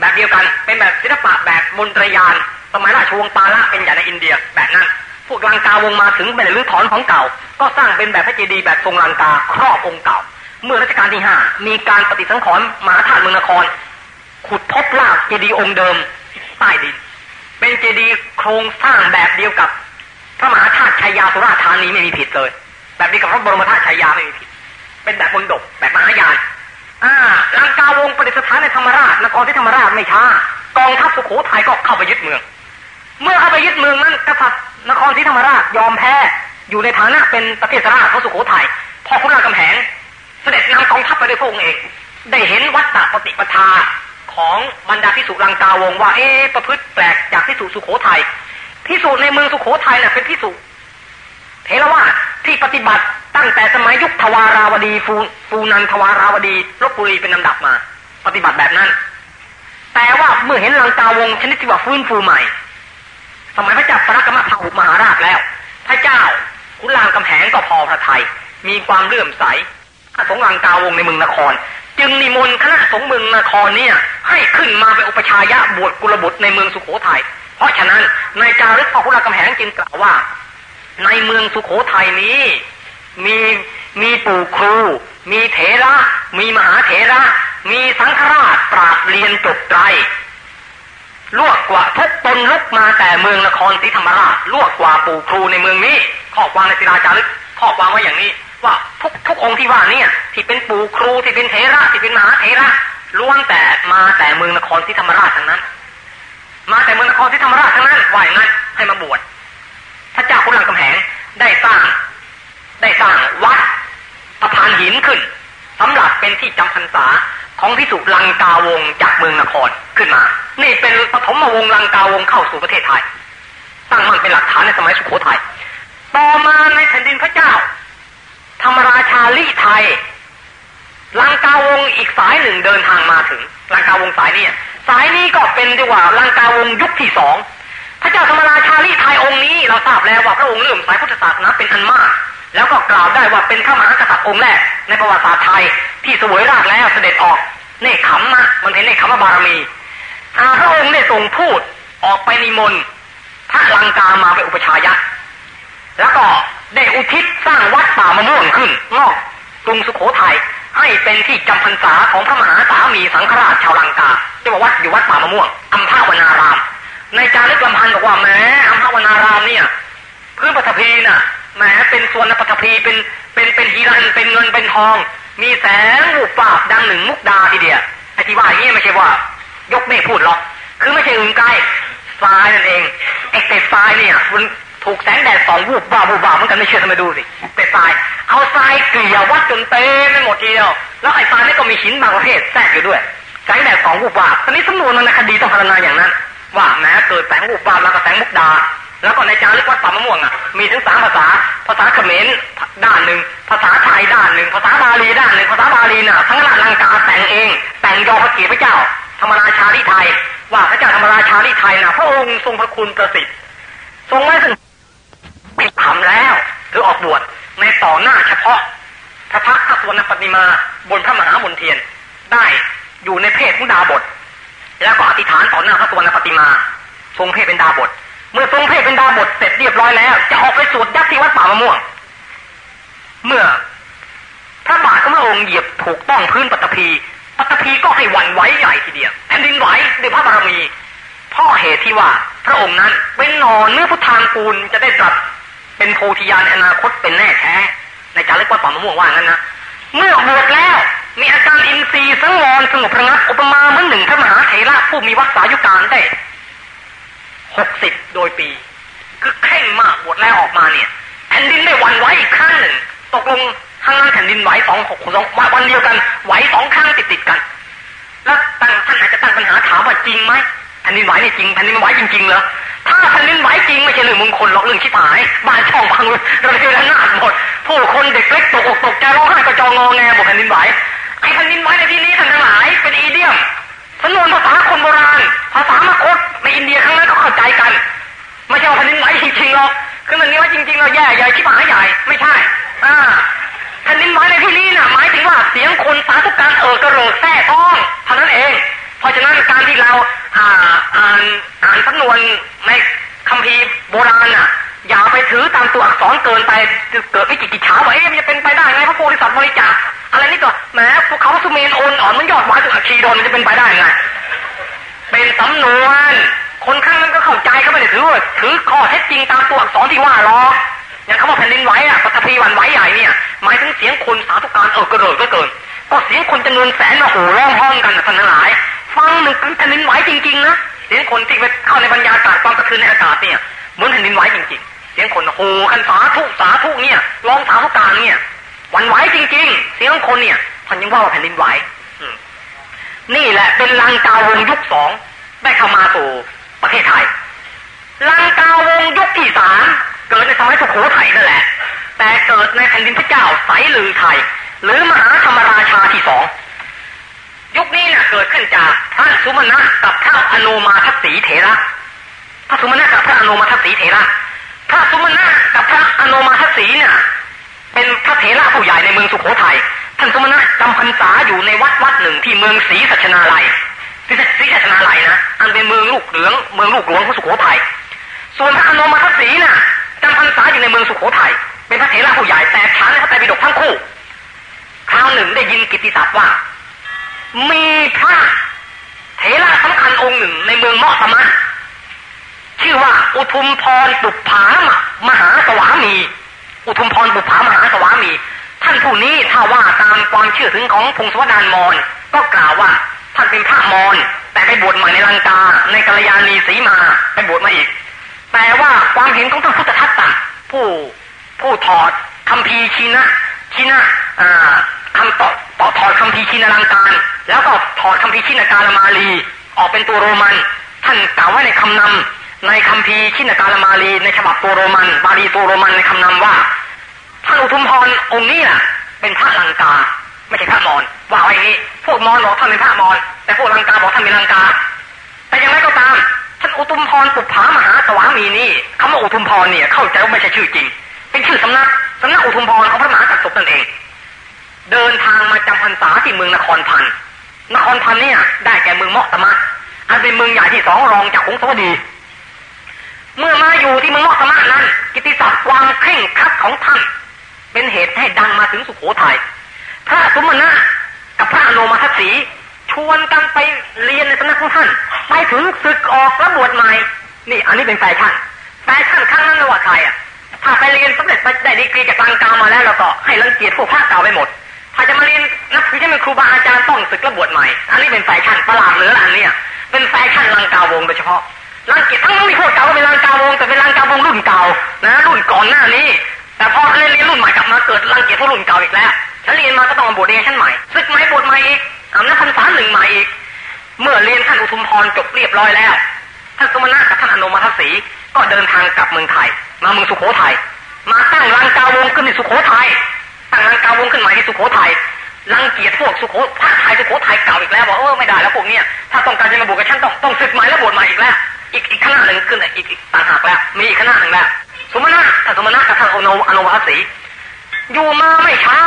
[SPEAKER 2] แบบเดียวกันเป็นแบบศิลปะแบบมนตรยาน สมัยราชวงศ์ปาละเป็นอย่างในอินเดียแบบนั้น พวกลังกาวงมาถึงไม่ได้รื้อถอนของเก่า ก็สร้างเป็นแบบพระเจดีย์แบบทรงลังกาครอบองค์เก่า เมื่อรัชกาลที่ห้ามีการปฏิสังขรณ์มหาธาตุเมืองนคร ขุดพบรากเจดีย์องค์เดิมใต้ดิน เป็นเจดีย์โครงสร้างแบบเดียวกับพระมหาธาตุชัยยาสุราธานีไม่มีผิดเลย แบบนี้กับพระบรมธาตุชัยยาไม่มีผิด เป็นแบบมนดบแบบมหายานอ่าลังกาววงประดิษฐานในธรรมราชนครที่ธรรมราชไม่ช้ากองทัพสุโขทัยก็เข้าไปยึดเมือง เมื่อเข้าไปยึดเมืองนั้นกษัตริย์ นครศรีธรรมราชยอมแพ้อยู่ในฐานะเป็นประเทศราชของสุโขทัยพอคุณรามคำแหงเสด็จนำกองทัพไปด้วยพระองค์เอง ได้เห็นวัฏฏะปฏิปทาของบรรดาพิสุลังกาวงว่าเอ๊ประพฤติแปลกจากพิสุสุโขทัยพิสุในเมืองสุโขทัยน่ะเป็นพิสุเทรวาที่ปฏิบัติตั้งแต่สมัยยุคทวาราวดีฟูฟูนันทวาราวดีลบบุรีเป็นลำดับมา ปฏิบัติแบบนั้น แต่ว่าเมื่อเห็นลังกาวงชนิดที่ว่าฟื้นฟูใหม่ สมัยพระเจ้าปรกรมพาหุมหาราชแล้ว พระเจ้าขุนรามกำแหงก็พอพระไทย มีความเลื่อมใสข้าสงลังกาวงในเมืองนคร จึงนิมนต์คณะสงฆ์เมืองนครเนี่ยให้ขึ้นมาเป็นอุปชายะบวชกุลบุตรในเมืองสุโขทัยเพราะฉะนั้นในจารึกพ่อขุนรามกำแหงจึงกล่าวว่า ในเมืองสุโขทัยนี้มีมีปู่ครู มีเถระ มีมหาเถระ มีสังฆราชปราบเรียนจบไตร ลวกกว่าทุกตนลุกมาแต่เมืองนครศรีธรรมราชลวกกว่าปู่ครูในเมืองนี้ ข้อความในศิลาจารึกข้อความไว้อย่างนี้ ว่าทุกทุกองค์ที่ว่าเนี่ยที่เป็นปู่ครูที่เป็นเถระที่เป็นมหาเถระล้วนแต่มาแต่เมืองนครศรีธรรมราชทั้งนั้น มาแต่เมืองนครศรีธรรมราชทั้งนั้นว่าอย่างนั้นให้มาบวชพระเจ้าคุณลังกำแหงได้สร้าง ได้สร้างวัดสะพานหินขึ้นสำหรับเป็นที่จำพรรษาของพิสุลังกาวงจากเมืองนครขึ้นมา นี่เป็นปฐมวงลังกาวงเข้าสู่ประเทศไทยตั้งมั่นเป็นหลักฐานในสมัยสุโขทัยต่อมาในแผ่นดินพระเจ้า ธรรมราชาลิไทยลังกาวงอีกสายหนึ่งเดินทางมาถึงลังกาวงสายนี้สายนี้ก็เป็นดีกว่าลังกาวงยุคที่สองพระเจ้าธรรมราชาลิไทยองค์นี้เราทราบแล้วว่าพระองค์เลื่อมสายพุทธศาสนาเป็นอันมาก แล้วก็กล่าวได้ว่าเป็นพระมหากษัตริย์องค์แรก ในประวัติศาสตร์ไทยที่สวยราชแล้วเสด็จออกเนคขมมะมันเห็นเนคขมบารมี พระองค์ได้ทรงพูดออกไปนิมนต์พระลังกามาเป็นอุปชายะ แล้วก็ได้อุทิศสร้างวัดป่ามะม่วงขึ้นนอกกรุงสุโขทัยให้เป็นที่จำพรรษาของพระมหาสามีสังฆราชชาวลังกาเรียกว่าวัดอยู่วัดป่ามะม่วงอัมพาวนาราม ในจารึกลำพันธ์บอกว่าแม้อัมพาวนารามเนี่ยพื้นปฐพีน่ะแหมเป็นส่วนปฐพีเป็นเป็นเป็นฮีรันเป็นเงินเป็นทอง มีแสงรูปปาบดังหนึ่งมุกดาทีเดียวไอ้ที่ว่าอย่างนี้ไม่ใช่ว่า ยกเมฆพูดหรอก คือไม่ใช่อื่นไกลทรายนั่นเองไอ้เศษทรายเนี่ยมันถูกแสงแดดสองวูบบ้าวูบบ้าเหมือนกันไม่เชื่อทำไมดูสิเศษทราย เอาทรายเกลี่ยวัดจนเต็มไปหมดทีเดียวแล้วไอ้ทรายนี่ก็มีหินบางประเภทแทรกอยู่ด้วยแสงแดดสองวูบบ้าตอนนี้สำนวนในคดีต้องพารณาอย่างนั้นว่าแม้เกิดแสงวูบบ้าแล้วก็แสงมุกดา แล้วก็ในจารึกวัดป่ามะม่วงอะมีถึงสามภาษา ภาษาเขมรด้านหนึ่งภาษาไทยด้านหนึ่งภาษาบาลีด้านหนึ่งภาษาบาลีน่ะทั้งราชลังกาแต่งเอง แต่งยอพระเกียรติพระเจ้า ธรรมราชาลิไทย ว่าพระเจ้าธรรมราชาลิไทยนะพระองค์ทรงพระคุณประสิทธิ์ ทรงไว้ซึ่งปิดทำแล้วหรือออกบวชในต่อหน้าเฉพาะ พระพักตร์พระสวนปฏิมาบนพระมหามนเทียนได้อยู่ในเพศของดาบท แล้วก็อธิษฐานต่อหน้าพระสวนปฏิมา ทรงเพศเป็นดาบท เมื่อทรงเพศเป็นดาบทเสร็จเรียบร้อยแล้ว จะออกไปสวดยัดที่วัดป่ามะม่วง เมื่อพระบาทของพระองค์เหยียบถูกต้องพื้นปฐพี ปฐพีก็ให้วันไหวใหญ่ทีเดียวแผ่นดินไหวด้วยพระบารมีเพ่อเหตุที่ว่าพระองค์นั้นเป็นหนอนเนื้อพุทธางกูลจะได้ตรัสเป็นโพธิญาณในอนาคตเป็นแน่แท้ในจารึกวัดป่ามะม่วงว่างั้นนะเมื่อบวชแล้วมีอาการอินทรีย์สังวรสงบระงับอุปมาเหมือนหนึ่งพระมหาเถระผู้มีวัฏสายุการได้หกสิบโดยปี คือเข่งมากบวชแล้วออกมาเนี่ยแผ่นดินได้หวันไหวอีกครั้งหนึ่ง ตกลง แผ่นดินไหวสองหกสองวันเดียวกันไหวสองครั้งติดติดกัน แล้วตั้งท่านอาจจะตั้งปัญหาถามว่าจริงไหมแผ่นดินไหวนี่จริงแผ่นดินไหวจริงๆเหรอถ้าแผ่นดินไหวจริงไม่ใช่เรื่องมงคลหรอกเรื่องชิบหายบ้านช่องพังเราเจอระนาดหมดผู้คนเด็กเล็กตกอกตกใจร้องไห้กระจองงอแงบอกแผ่นดินไหวไอ้แผ่นดินไหวในที่นี้ท่านทั้งหลายเป็นอีเดียมสำนวนภาษาคนโบราณ ภาษามคตในอินเดียครั้งนั้นก็เข้าใจกันไม่ใช่ว่าแผ่นดินไหวจริงๆหรอกคือมันนี้ว่าจริงๆเราแย่ใหญ่ชิบหายใหญ่ไม่ใช่ อ่า แผ่นดินไหวในที่นี้น่ะหมายถึงว่าเสียงคนสาธุการเออกระเริกแท้ต้องเท่านั้นเอง เพราะฉะนั้นการที่เราอ่าอ่านอ่านสำนวนในคัมภีร์โบราณน่ะ อย่าไปถือตามตัวอักษรเกินไปเกิดวิจกิจฉาว่าเอ๊ะมันจะเป็นไปได้ไงพระโพธิสัตว์บริจาคอะไรนี่ก็แหมภูเขาสุเมนโอนอ่อนมันยอดไม้ถึงอัคคีโดนมันจะเป็นไปได้ไงเป็นสำนวนคนข้างนั้นก็เข้าใจเขาไม่ได้ถือว่าถือข้อเท็จจริงตามตัวอักษรที่ว่าหรอกอย่างคำว่าแผ่นดินไหวอะปฐพีวันไหวใหญ่เนี่ย หมายถึงเสียงคนสาธุการเออกระเริกก็เกินก็เสียงคนจำนวนแสนมาโห่ร้องห้องกันท่านทั้งหลาย ฟังหนึ่งเป็นแผ่นดินไหวจริงๆนะเสียงคนที่ไปเข้าในบรรยากาศความกระทือนในอากาศเนี่ยเหมือนแผ่นดินไหวจริงๆ เสียงคนโห่กันสาธุสาธุเนี่ยร้องสาธุการเนี่ยวันไหวจริง ๆ เสียงคนเนี่ยท่านยังว่าว่าแผ่นดินไหวนี่แหละเป็นลังกาวงยุคสองได้เข้ามาสู่ประเทศไทยลังกาวงยุคที่สามเกิดในสมัยสุโขทัยนั่นแหละ แต่เกิดในแผ่นดินพระเจ้าไสลือไทย หรือมหาธรรมราชาที่สองยุคนี้นี่ยเกิดขึ้นจากพระสุมาณะกับพระอนุมาทศีเถระพระสุมาณะกับพระอนุมาทศีเถระพระสุมาณะกับพระอนุมาทศีเนี่ยเป็นพระเถระผู้ใหญ่ในเมืองสุโขทัยท่านสุมาณะจำพรรษาอยู่ในวัดวัดหนึ่งที่เมืองศรีสัชนาลัยศรีสัชนาลัยนะอันเป็นเมืองลูกเหลืองเมืองลูกหลวงของสุโขทัยส่วนพระอนุมาทศีน่ะจำพรรษาอยู่ในเมืองสุโขทัย เป็นพระเถระผู้ใหญ่แต่ฉันในพระไตรปิฎกทั้งคู่คราวหนึ่งได้ยินกิตติศัพท์ว่า มีพระเถระสำคัญองค์หนึ่งในเมืองมอสมะชื่อว่าอุทุมพรปุปผามหาสวามี อุทุมพรปุปผามหาสวามี ท่านผู้นี้ถ้าว่าตามความเชื่อถึงของพงศวดานมอนก็กล่าวว่าท่านเป็นพระมอนแต่ไปบวชใหม่ในลังกาในกัลยาณีสีมาไปบวชมาอีก แต่ว่าความเห็นของท่านพุทธทัตตะผู้ ผู้ถอดคำพีชินะชินะคำต่อต่อถอดคำพีชินาลังการ แล้วก็ถอดคำพีชินาการมาลี ออกเป็นตัวโรมัน ท่านกล่าวไว้ในคำนำในคำพีชินาการมาลี ในฉบับตัวโรมัน บาลีตัวโรมันในคำนำว่าท่านอุทุมพรองค์นี้น่ะ เป็นพระลังกา ไม่ใช่พระมอญว่าไว้นี้ พวกมอญบอกท่านเป็นพระมอญแต่พวกลังกาบอกท่านเป็นลังกา แต่อย่างไรก็ตามท่านอุทุมพรปุผามหาสวามีนี่คำว่าอุทุมพรเนี่ยเข้าใจว่าไม่ใช่ชื่อจริง เป็นชื่อสำนักสำนักอุทุมพรของพระมหากษัตริย์นั่นเอง เดินทางมาจำพรรษาที่เมืองนครพันนครพันเนี่ยได้แก่เมืองมอตมะอันเป็นเมืองใหญ่ที่สองรองจากหงสวดี เมื่อมาอยู่ที่เมืองมอตมะนั้น กิติศัพท์ความเคร่งครัดของท่าน เป็นเหตุให้ดังมาถึงสุโขทยัยพระสมณะกับพระอนุมาทศีชวนกันไปเรียนในสำนักของท่านไปถึงศึกออกระบวชใหม่ นี่อันนี้เป็นแฟชั่นแฟชั่นครั้งนั้นไม่ว่าใครอะ ถ้าไปเรียนสำเร็จไปได้ดีกรีจากลังกามาแล้วเราก็ให้รังเกียจพวกพระเก่าไปหมด ถ้าจะมาเรียนนักวิชาเป็นครูบาอาจารย์ต้องศึกระบวชใหม่ อันนี้เป็นแฟชั่นประหลาดเหลืออันนี้เป็นแฟชั่นลังกาวงโดยเฉพาะรังเกียจทั้งนั้นมีพวกเก่าเป็นลังกาวงแต่เป็นลังกาวงรุ่นเก่านะรุ่นก่อนหน้านี้ แต่พอเรียนเรียนรุ่นใหม่กลับมาเกิดรังเกียจพวกรุ่นเก่าอีกแล้วฉันเรียนมาก็ต้องมาบวชเรียนชั้นใหม่ศึกใหม่บวชใหม่อีกอานักพรรษาหนึ่งใหม่อีก เมื่อเรียนท่านอุทุมพรจบเรียบร้อยแล้วท่านสมณะกับท่านอนุมาทศีก็เดินทางกลับเมืองไทย มาเมืองสุโขทัยมาตั้งรังกาวงขึ้นในสุโขทัยตั้งรังกาวงขึ้นใหม่ที่สุโขทัยรังเกียจพวกสุโขพระไทยสุโขทัยเก่าอีกแล้วบอกเออไม่ได้แล้วพวกเนี้ยถ้าต้องการจะมาบวชกับฉันต้องต้องศึกใหม่แล้วบวชใหม่อีกแล้วอีกอีกคณะหนึ่งขึ้นอีกอีกต่างหากแล้วมีอีกคณะหนึ่งแล้วสมณะท่านสมณะกับท่านอนุอนุวัสีอยู่มาไม่ช้า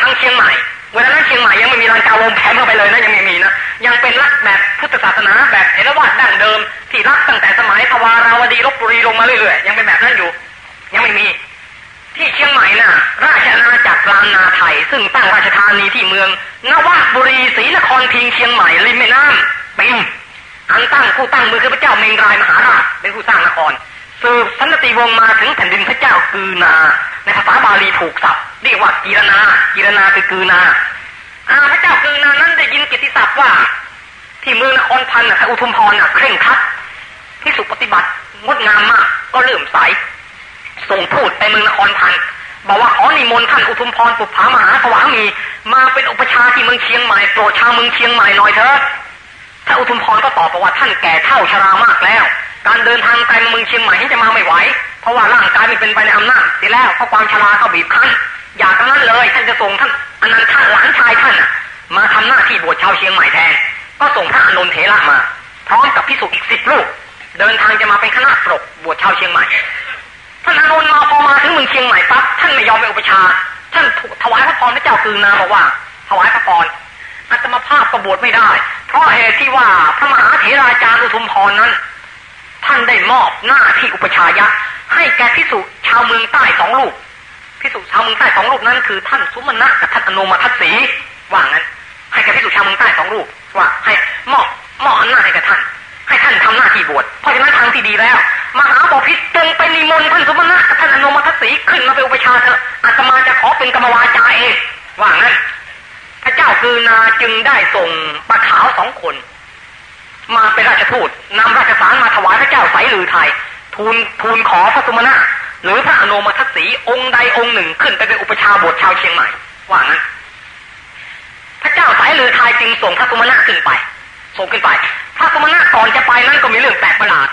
[SPEAKER 2] ทางเชียงใหม่ เวลานั้นเชียงใหม่ยังไม่มีรังกาวงแผ่เข้าไปเลยนะยังไม่มีนะยังเป็นรักแบบพุทธศาสนาแบบเทรวาสดั้งเดิม ที่รักตั้งแต่สมัยทวาราวดีลบบุรีลงมาเรื่อยๆยังเป็นแบบนั้นอยู่ ยังไม่มี ที่เชียงใหม่น่ะ ราชอาณาจักรลานนาไทย ซึ่งตั้งราชธานีที่เมืองนวบุรีศรีนครพิงเชียงใหม่ริมแม่น้ำปิงอันตั้งผู้ตั้งมือคือพระเจ้าเมงรายมหาราชเป็นผู้สร้างนครสืบสันติวงศ์มาถึงแผ่นดินพระเจ้ากือนา ในภาษาบาลีถูกศัพท์ เรียกว่ากีรนากีรนาคือกือนาอาพระเจ้ากือนานั้นได้ยินกิติศัพท์ว่า ที่เมืองนครพันธ์อุทุมพรน่ะเคร่งครัดที่สุปฏิบัติงดงามมาก ก็เริ่มใสส่งพูดไปเมืองนครพันธ์บอกว่าขอนิมนต์ท่านอุทุมพรปุพามหาสวามี มาเป็นอุปชาที่เมืองเชียงใหม่โปรดชาวเมืองเชียงใหม่หน่อยเถิดท่านอุทุมพรก็ตอบบอกว่าท่านแก่เท่าชรามากแล้ว การเดินทางไกลเมืองเชียงใหม่ที่จะมาไม่ไหว เพราะว่าร่างกายมันเป็นไปในอำนาจเสียแล้วเพราะความชราเขาบีบคั้น อยากนั้นเลยท่านจะส่งท่านอนันทหลานชายท่านมาทำหน้าที่บวชชาวเชียงใหม่แทน ก็ส่งพระอนุนเถระมา พร้อมกับพิสุอีกสิบลูก เดินทางจะมาเป็นคณะปรกบวชชาวเชียงใหม่ ท่านอานนมาพอมาถึงเมืองเชียงใหม่ปั๊บท่านไม่ยอมไปอุปชา ท่านถวายพระพรพระเจ้าคือนาบอกว่า ถวายพระพรอาตมาภาพประบวชไม่ได้ เพราะเหตุที่ว่าพระมหาเถราจารย์อุทุมพรนั้น ท่านได้มอบหน้าที่อุปชายะ ให้แก่พิสุชาวเมืองใต้สองลูก พิสุชาวเมืองใต้สองลูกนั้นคือท่านสุมาณะกับท่านอนุมาทัศสีว่างั้น ให้แก่พิสุชาวเมืองใต้สองลูกว่าให้มอบมอบอำนาจให้กับท่าน ให้ท่านทำหน้าที่บวชเพราะฉะนั้นทางที่ดีแล้ว มหาบพิษจงไปนิมนต์ท่านสุมณะกับท่านอนุมัติสีขึ้นมาเป็นอุปชาเถอะอาตมาจะขอเป็นกรรมวาจาเองว่างั้นพระเจ้าคือนาจึงได้ส่งปลาขาวสองคน มาเป็นราชทูตนำราชสารมาถวายพระเจ้าไสลือไทยทูลทูลขอพระสุมาณะ หรือพระอนุมัติสีองค์ใดองค์หนึ่งขึ้นไปเป็นอุปชาบทชาวเชียงใหม่ว่างั้นพระเจ้าสายลือไทยจึงส่งพระสุมณะขึ้นไปส่งขึ้นไป พระสุมณะก่อนจะไปนั้นก็มีเรื่องแปลกประหลาด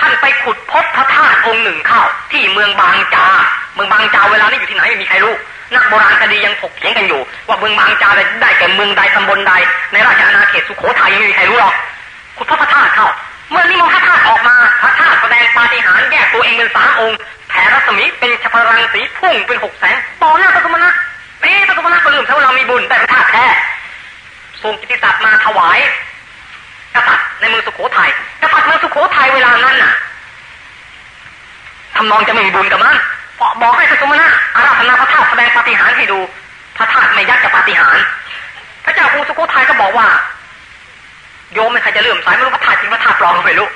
[SPEAKER 2] ท่านไปขุดพบพระธาตุองค์หนึ่งเข้า ที่เมืองบางจา เมืองบางจาเวลานี้อยู่ที่ไหนไม่มีใครรู้นักโบราณคดียังถกเถียงกันอยู่ ว่าเมืองบางจาได้แก่เมืองใดตำบลใด ในราชอาณาเขตสุโขทัยยังไม่มีใครรู้หรอกขุดพบพระธาตุเข้าเมื่อนิมนต์พระธาตุออกมาพระธาตุแสดงปาฏิหาริย์แยกตัวเองเป็นสามองค์ แผ่รัศมีเป็นชพรังสีพุ่งเป็นหกแสงต่อหน้าพระสมณะเอ๊ะพระสมณะก็ลืมถ้าเรามีบุญได้พระธาตุแท้ส่งกิติศัพท์มาถวายกษัตริย์ในเมืองสุโขทัยกษัตริย์เมืองสุโขทัยเวลานั้นน่ะทำนองจะไม่มีบุญกับมันเพราะบอกให้พระสมณะอาราธนาพระธาตุแสดงปาฏิหาริย์ให้ดูพระธาตุไม่ยักกับปาฏิหาริย์พระเจ้ากรุงสุโขทัยก็บอกว่า โยมไม่ใครจะเลื่อมสายไม่รู้พระธาตุจริงพระธาตุปลอมไม่รู้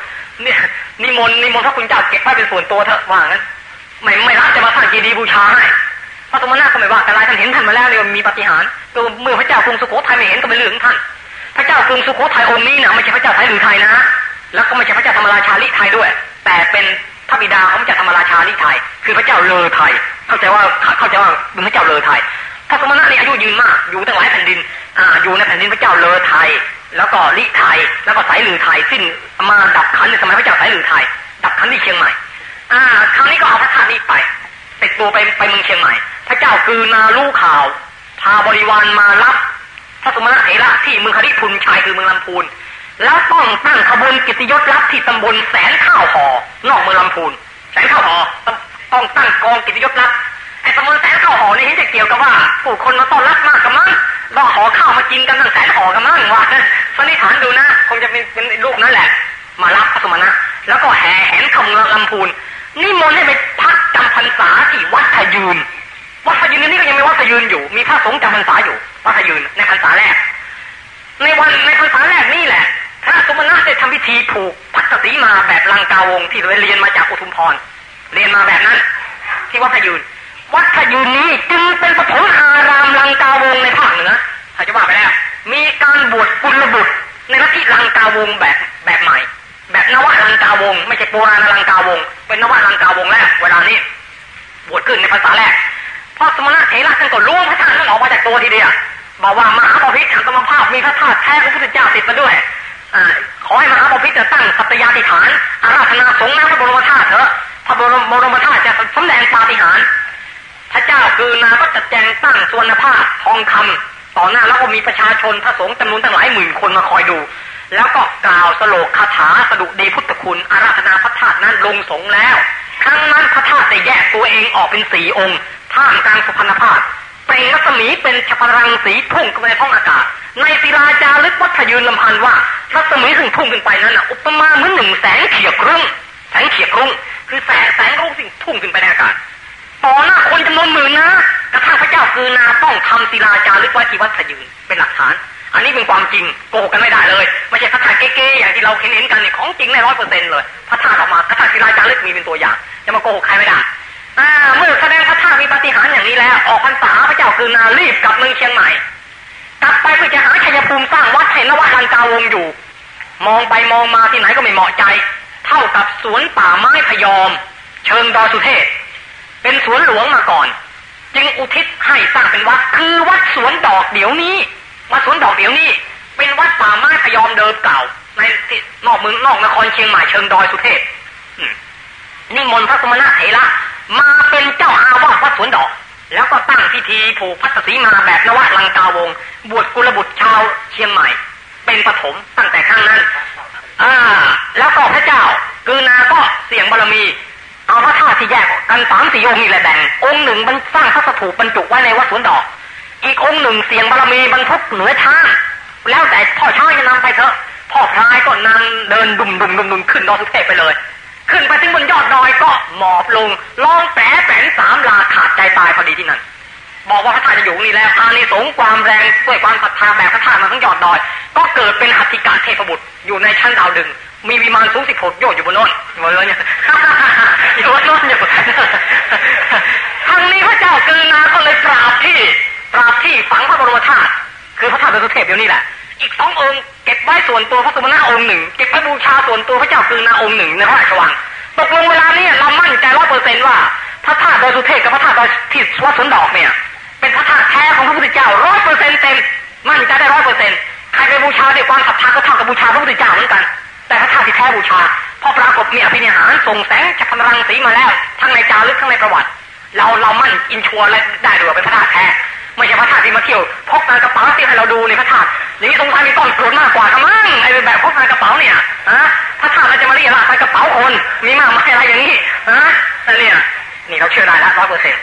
[SPEAKER 2] เนี่ยนิมนต์นิมนต์พระคุณเจ้าเก็บไว้เป็นส่วนตัวเถอะว่างั้น ไม่ไม่รับจะมาสร้างเจดีย์บูชาให้พระสมณะก็ไม่ว่าแต่ไรท่านเห็นท่านมาแล้วเลยมีปฏิหารเมื่อพระเจ้ากรุงสุโขทัยไม่เห็นก็เป็นเรื่องของท่าน พระเจ้ากรุงสุโขทัยองค์นี้นะไม่ใช่พระเจ้าไทยหรือไทยนะ แล้วก็ไม่ใช่พระเจ้าธรรมราชาลิไทยด้วย แต่เป็นพระบิดาของพระเจ้าธรรมราชาลิไทย คือพระเจ้าเลอไทย เข้าใจว่าเข้าใจว่าเป็นพระเจ้าเลอไทยพระสมณะนี่อายุยืนมากอยู่ตั้งหลายแผ่นดินอ่าอยู่ในแผ่นดินพระเจ้าเลอไทย แล้วก็ลิไทย แล้วก็สายลือไทย สิ้นมาดับขันในสมัยพระเจ้าสายลือไทย ดับขันที่เชียงใหม่ อ่าครั้งนี้ก็เอาพระธาตุนี้ไปติดตัวไปไปเมืองเชียงใหม่ พระเจ้าคือนาลูข่าว พาบริวารมารับพระสมณะเถระที่เมืองคดิพุนชัยคือเมืองลำพูน แล้วต้องตั้งขบวนกิติยศรับที่ตำบลแสนข้าวหอนอกเมืองลำพูน แสนข้าวหอต้องตั้งกองกิติยศรับไอ้ตำบลแสนข้าวหอนี่เห็นจะเกี่ยวกับว่าผู้คนมาต้อนรับมากกับมั้งรอหอข้าวมากินกันตั้งแสนหอกันมั้งว่าสันนิษฐานดูนะคงจะเป็นเป็นรูปนั่นแหละ มารับพระสมณะแล้วก็แห่แหนข้าเมืองลำพูน นิมนต์ให้ไปพักจำพรรษาที่วัดพยืน วัดพยืนนี่ก็ยังมีวัดพยืนอยู่ มีพระสงฆ์จำพรรษาอยู่ วัดพยืนในพรรษาแรก ในวันในพรรษาแรกนี่แหละ พระสมณะได้ทำพิธีผูกพัตสีมาแบบลังกาวงที่เราเรียนมาจากอุทุมพร เรียนมาแบบนั้น ที่วัดพยืน วัดพยืนนี้จึงเป็นปฐมอารามลังกาวงในภาคเหนือถ้าจะว่าไปแล้ว มีการบวชกุลบุตรในลัทธิลังกาวงแบบแบบใหม่ แบบนวลังกาวง ไม่ใช่โบราณลังกาวง เป็นนวลังกาวงแล้วเวลานี้บวชขึ้นในภาษาแรกพอสมณะเถระท่านก็ล้วงพระธาตุนั้นออกมาจากตัวทีเดียวบอกว่ามหาบพิตรอัตมภาพมีพระธาตุแท้ของพระพุทธเจ้าติดมาด้วยอขอให้มหาบพิตรตั้งสัตยาธิฐาน อาราธนาสงฆ์นพระบรมธาตุเถอะพระบรมบรมธาตุจะสำแดงปาฏิหาริย์พระเจ้าคือนาก็จัดแจงตั้งสวนภาพทองคำต่อหน้าแล้วก็มีประชาชนพระสงฆ์จำนวนตั้งหลายหมื่นคนมาคอยดู แล้วก็กล่าวสโลกคาถาสดุดีพุทธคุณอาราธนาพระธาตุนั้นลงสงแล้ว ครั้งนั้นพระธาตุได้แยกตัวเองออกเป็นสี่องค์ท่ามกลางสุพรรณภาพเปล่งรัศมีเป็นฉพรังสีพุ่งขึ้นไปในท้องอากาศ ในศิลาจารึกวัฒยืนลำพันว่ารัศมีซึ่งพุ่งขึ้นไปนั้นอุปมาเหมือนหนึ่งแสงเขียกรุ่งแสงเขียกรุ่งคือแสงแสงรุ่งสิ่งพุ่งขึ้นไปในอากาศต่อหน้าคนจำนวนหมื่นนะกระทั่งพระเจ้าคือนาต้องทำศิลาจารึกไว้ที่วัดยืนเป็นหลักฐาน อันนี้เป็นความจริงโกหกกันไม่ได้เลย ไม่ใช่พระธาตุเก๊ๆอย่างที่เราเห็นเห็นกันนี่ของจริงแน่ร้อยเปอร์เซ็นต์เลยพระธาตุออกมากระทั่งศิลาจารึกมีเป็นตัวอย่างจะมาโกหกใครไม่ได้อ่าเมื่อแสดงพระธาตุมีปฏิหารอย่างนี้แล้ว ออกพรรษาพระเจ้าคือนารีบกลับเมืองเชียงใหม่กลับไปเพื่อจะหาชัยภูมิสร้างวัดให้นวัดลังกาวงอยู่ มองไปมองมาที่ไหนก็ไม่เหมาะใจ เท่ากับสวนป่าไม้พยอม เชิงดอยสุเทพเป็นสวนหลวงมาก่อน จึงอุทิศให้สร้างเป็นวัดคือวัดสวนดอกเดี๋ยวนี้ วัดสวนดอกเดี๋ยวนี้ เป็นวัดป่าไม้พยอมเดิมเก่า ในนอกเมืองนอกนครเชียงใหม่เชิงดอยสุเทพนี่มนต์พระสมณะเถระมาเป็นเจ้าอาวาสวัดสวนดอก แล้วก็ตั้งพิธีผูกพัตสีมาแบบนวลังกาวง บวชกุลบุตรชาวเชียงใหม่ เป็นปฐมตั้งแต่ครั้งนั้นอ่าแล้วก็พระเจ้ากือนาก็เสี่ยงบารมี เอาพระธาตุที่แยกกันสามสี่องค์นี่แหละแบ่งองค์หนึ่งบรรสร้างพระสถูปบรรจุไว้ในวัดสวนดอก อีกองค์หนึ่งเสียงบารมีบรรทุกเหนือช้างแล้วแต่พ่อช้างจะนำไปเถอะพ่อพลายก็นำเดินดุมดุมดุมดุมขึ้นดอยสุเทพไปเลย ขึ้นไปถึงบนยอดดอยก็หมอบลงลองแผลแผนสามลาขาดใจตายพอดีที่นั่นบอกว่าพระธาตุจะอยู่นี่แล้วอานิสงส์ความแรงด้วยความศรัทธาแบบพระธาตุมาทั้งยอดดอย ก็เกิดเป็นหัตถิกาเทพบุตรอยู่ในชั้นดาวดึง มีวิมานสูงสิบหกโยชน์อยู่บนโน้นอยู่บนโน้นเนี่ยอยู่บนโน้นอยู่ทางนี้พระเจ้าเกินาก็เลยปราบที่ ปราบที่ฝังพระบรมธาตุคือพระธาตุดอยสุเทพเดี๋ยวนี้แหละ อีกสององค์เก็บไว้ส่วนตัวพระสุมนาองค์หนึ่ง เก็บไว้บูชาส่วนตัวพระเจ้ากือนาองค์หนึ่งในพระราชวังตกลงเวลานี้เรามั่นใจร้อยเปอร์เซนต์ว่าพระธาตุดอยสุเทพกับพระธาตุดอยที่วัดสวนดอกเนี่ย เป็นพระธาตุแท้ของพระพุทธเจ้าร้อยเปอร์เซ็นต์เต็มมั่นใจได้ร้อยเปอร์เซ็นต์ใครไปบูชาด้วยความศรัทธาก็เท่ากับบูชาพระพุทธเจ้าเหมือนกัน แต่พระธาตุที่แท้บูชาพอปรากฏมีอภินิหารส่องแสงฉัพพรรณรังสีมาแล้ว ทั้งในจารึกทั้งในประวัติ เราเรามั่น insure ได้ด้วยเป็นพระธาตุแท้ ไม่ใช่พระธาตุที่มาเที่ยวพกในกระเป๋าที่ให้เราดูในพระธาตุอย่างนี้สงสัยมีต้นกรดมากกว่ากันมั้งไอ้แบบพกในกระเป๋าเนี่ยฮะพระธาตุเราจะมาเรียราใส่กระเป๋าคนมีมากมายอะไรอย่างนี้ฮะนั่เนี่ยนี่เราเชื่อได้ล้วร้อยเปอร์เซ็นต์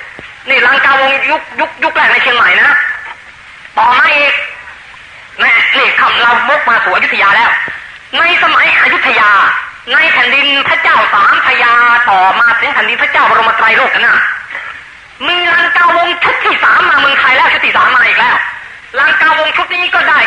[SPEAKER 2] นี่ลังกาวงยุคยุคยุคแรกในเชียงใหม่นะต่อมาอีกแม่นี่คำเรามกมาสู่อยุธยาแล้ว ในสมัยอยุธยา ในแผ่นดินพระเจ้าสามพยาต่อมาถึงแผ่นดินพระเจ้าบรมไตรโลกนะ มีลังกาวงชุดที่สามมาเมืองไทยแล้วชุดที่สามมาอีกแล้วลังกาวงชุดนี้ก็ได้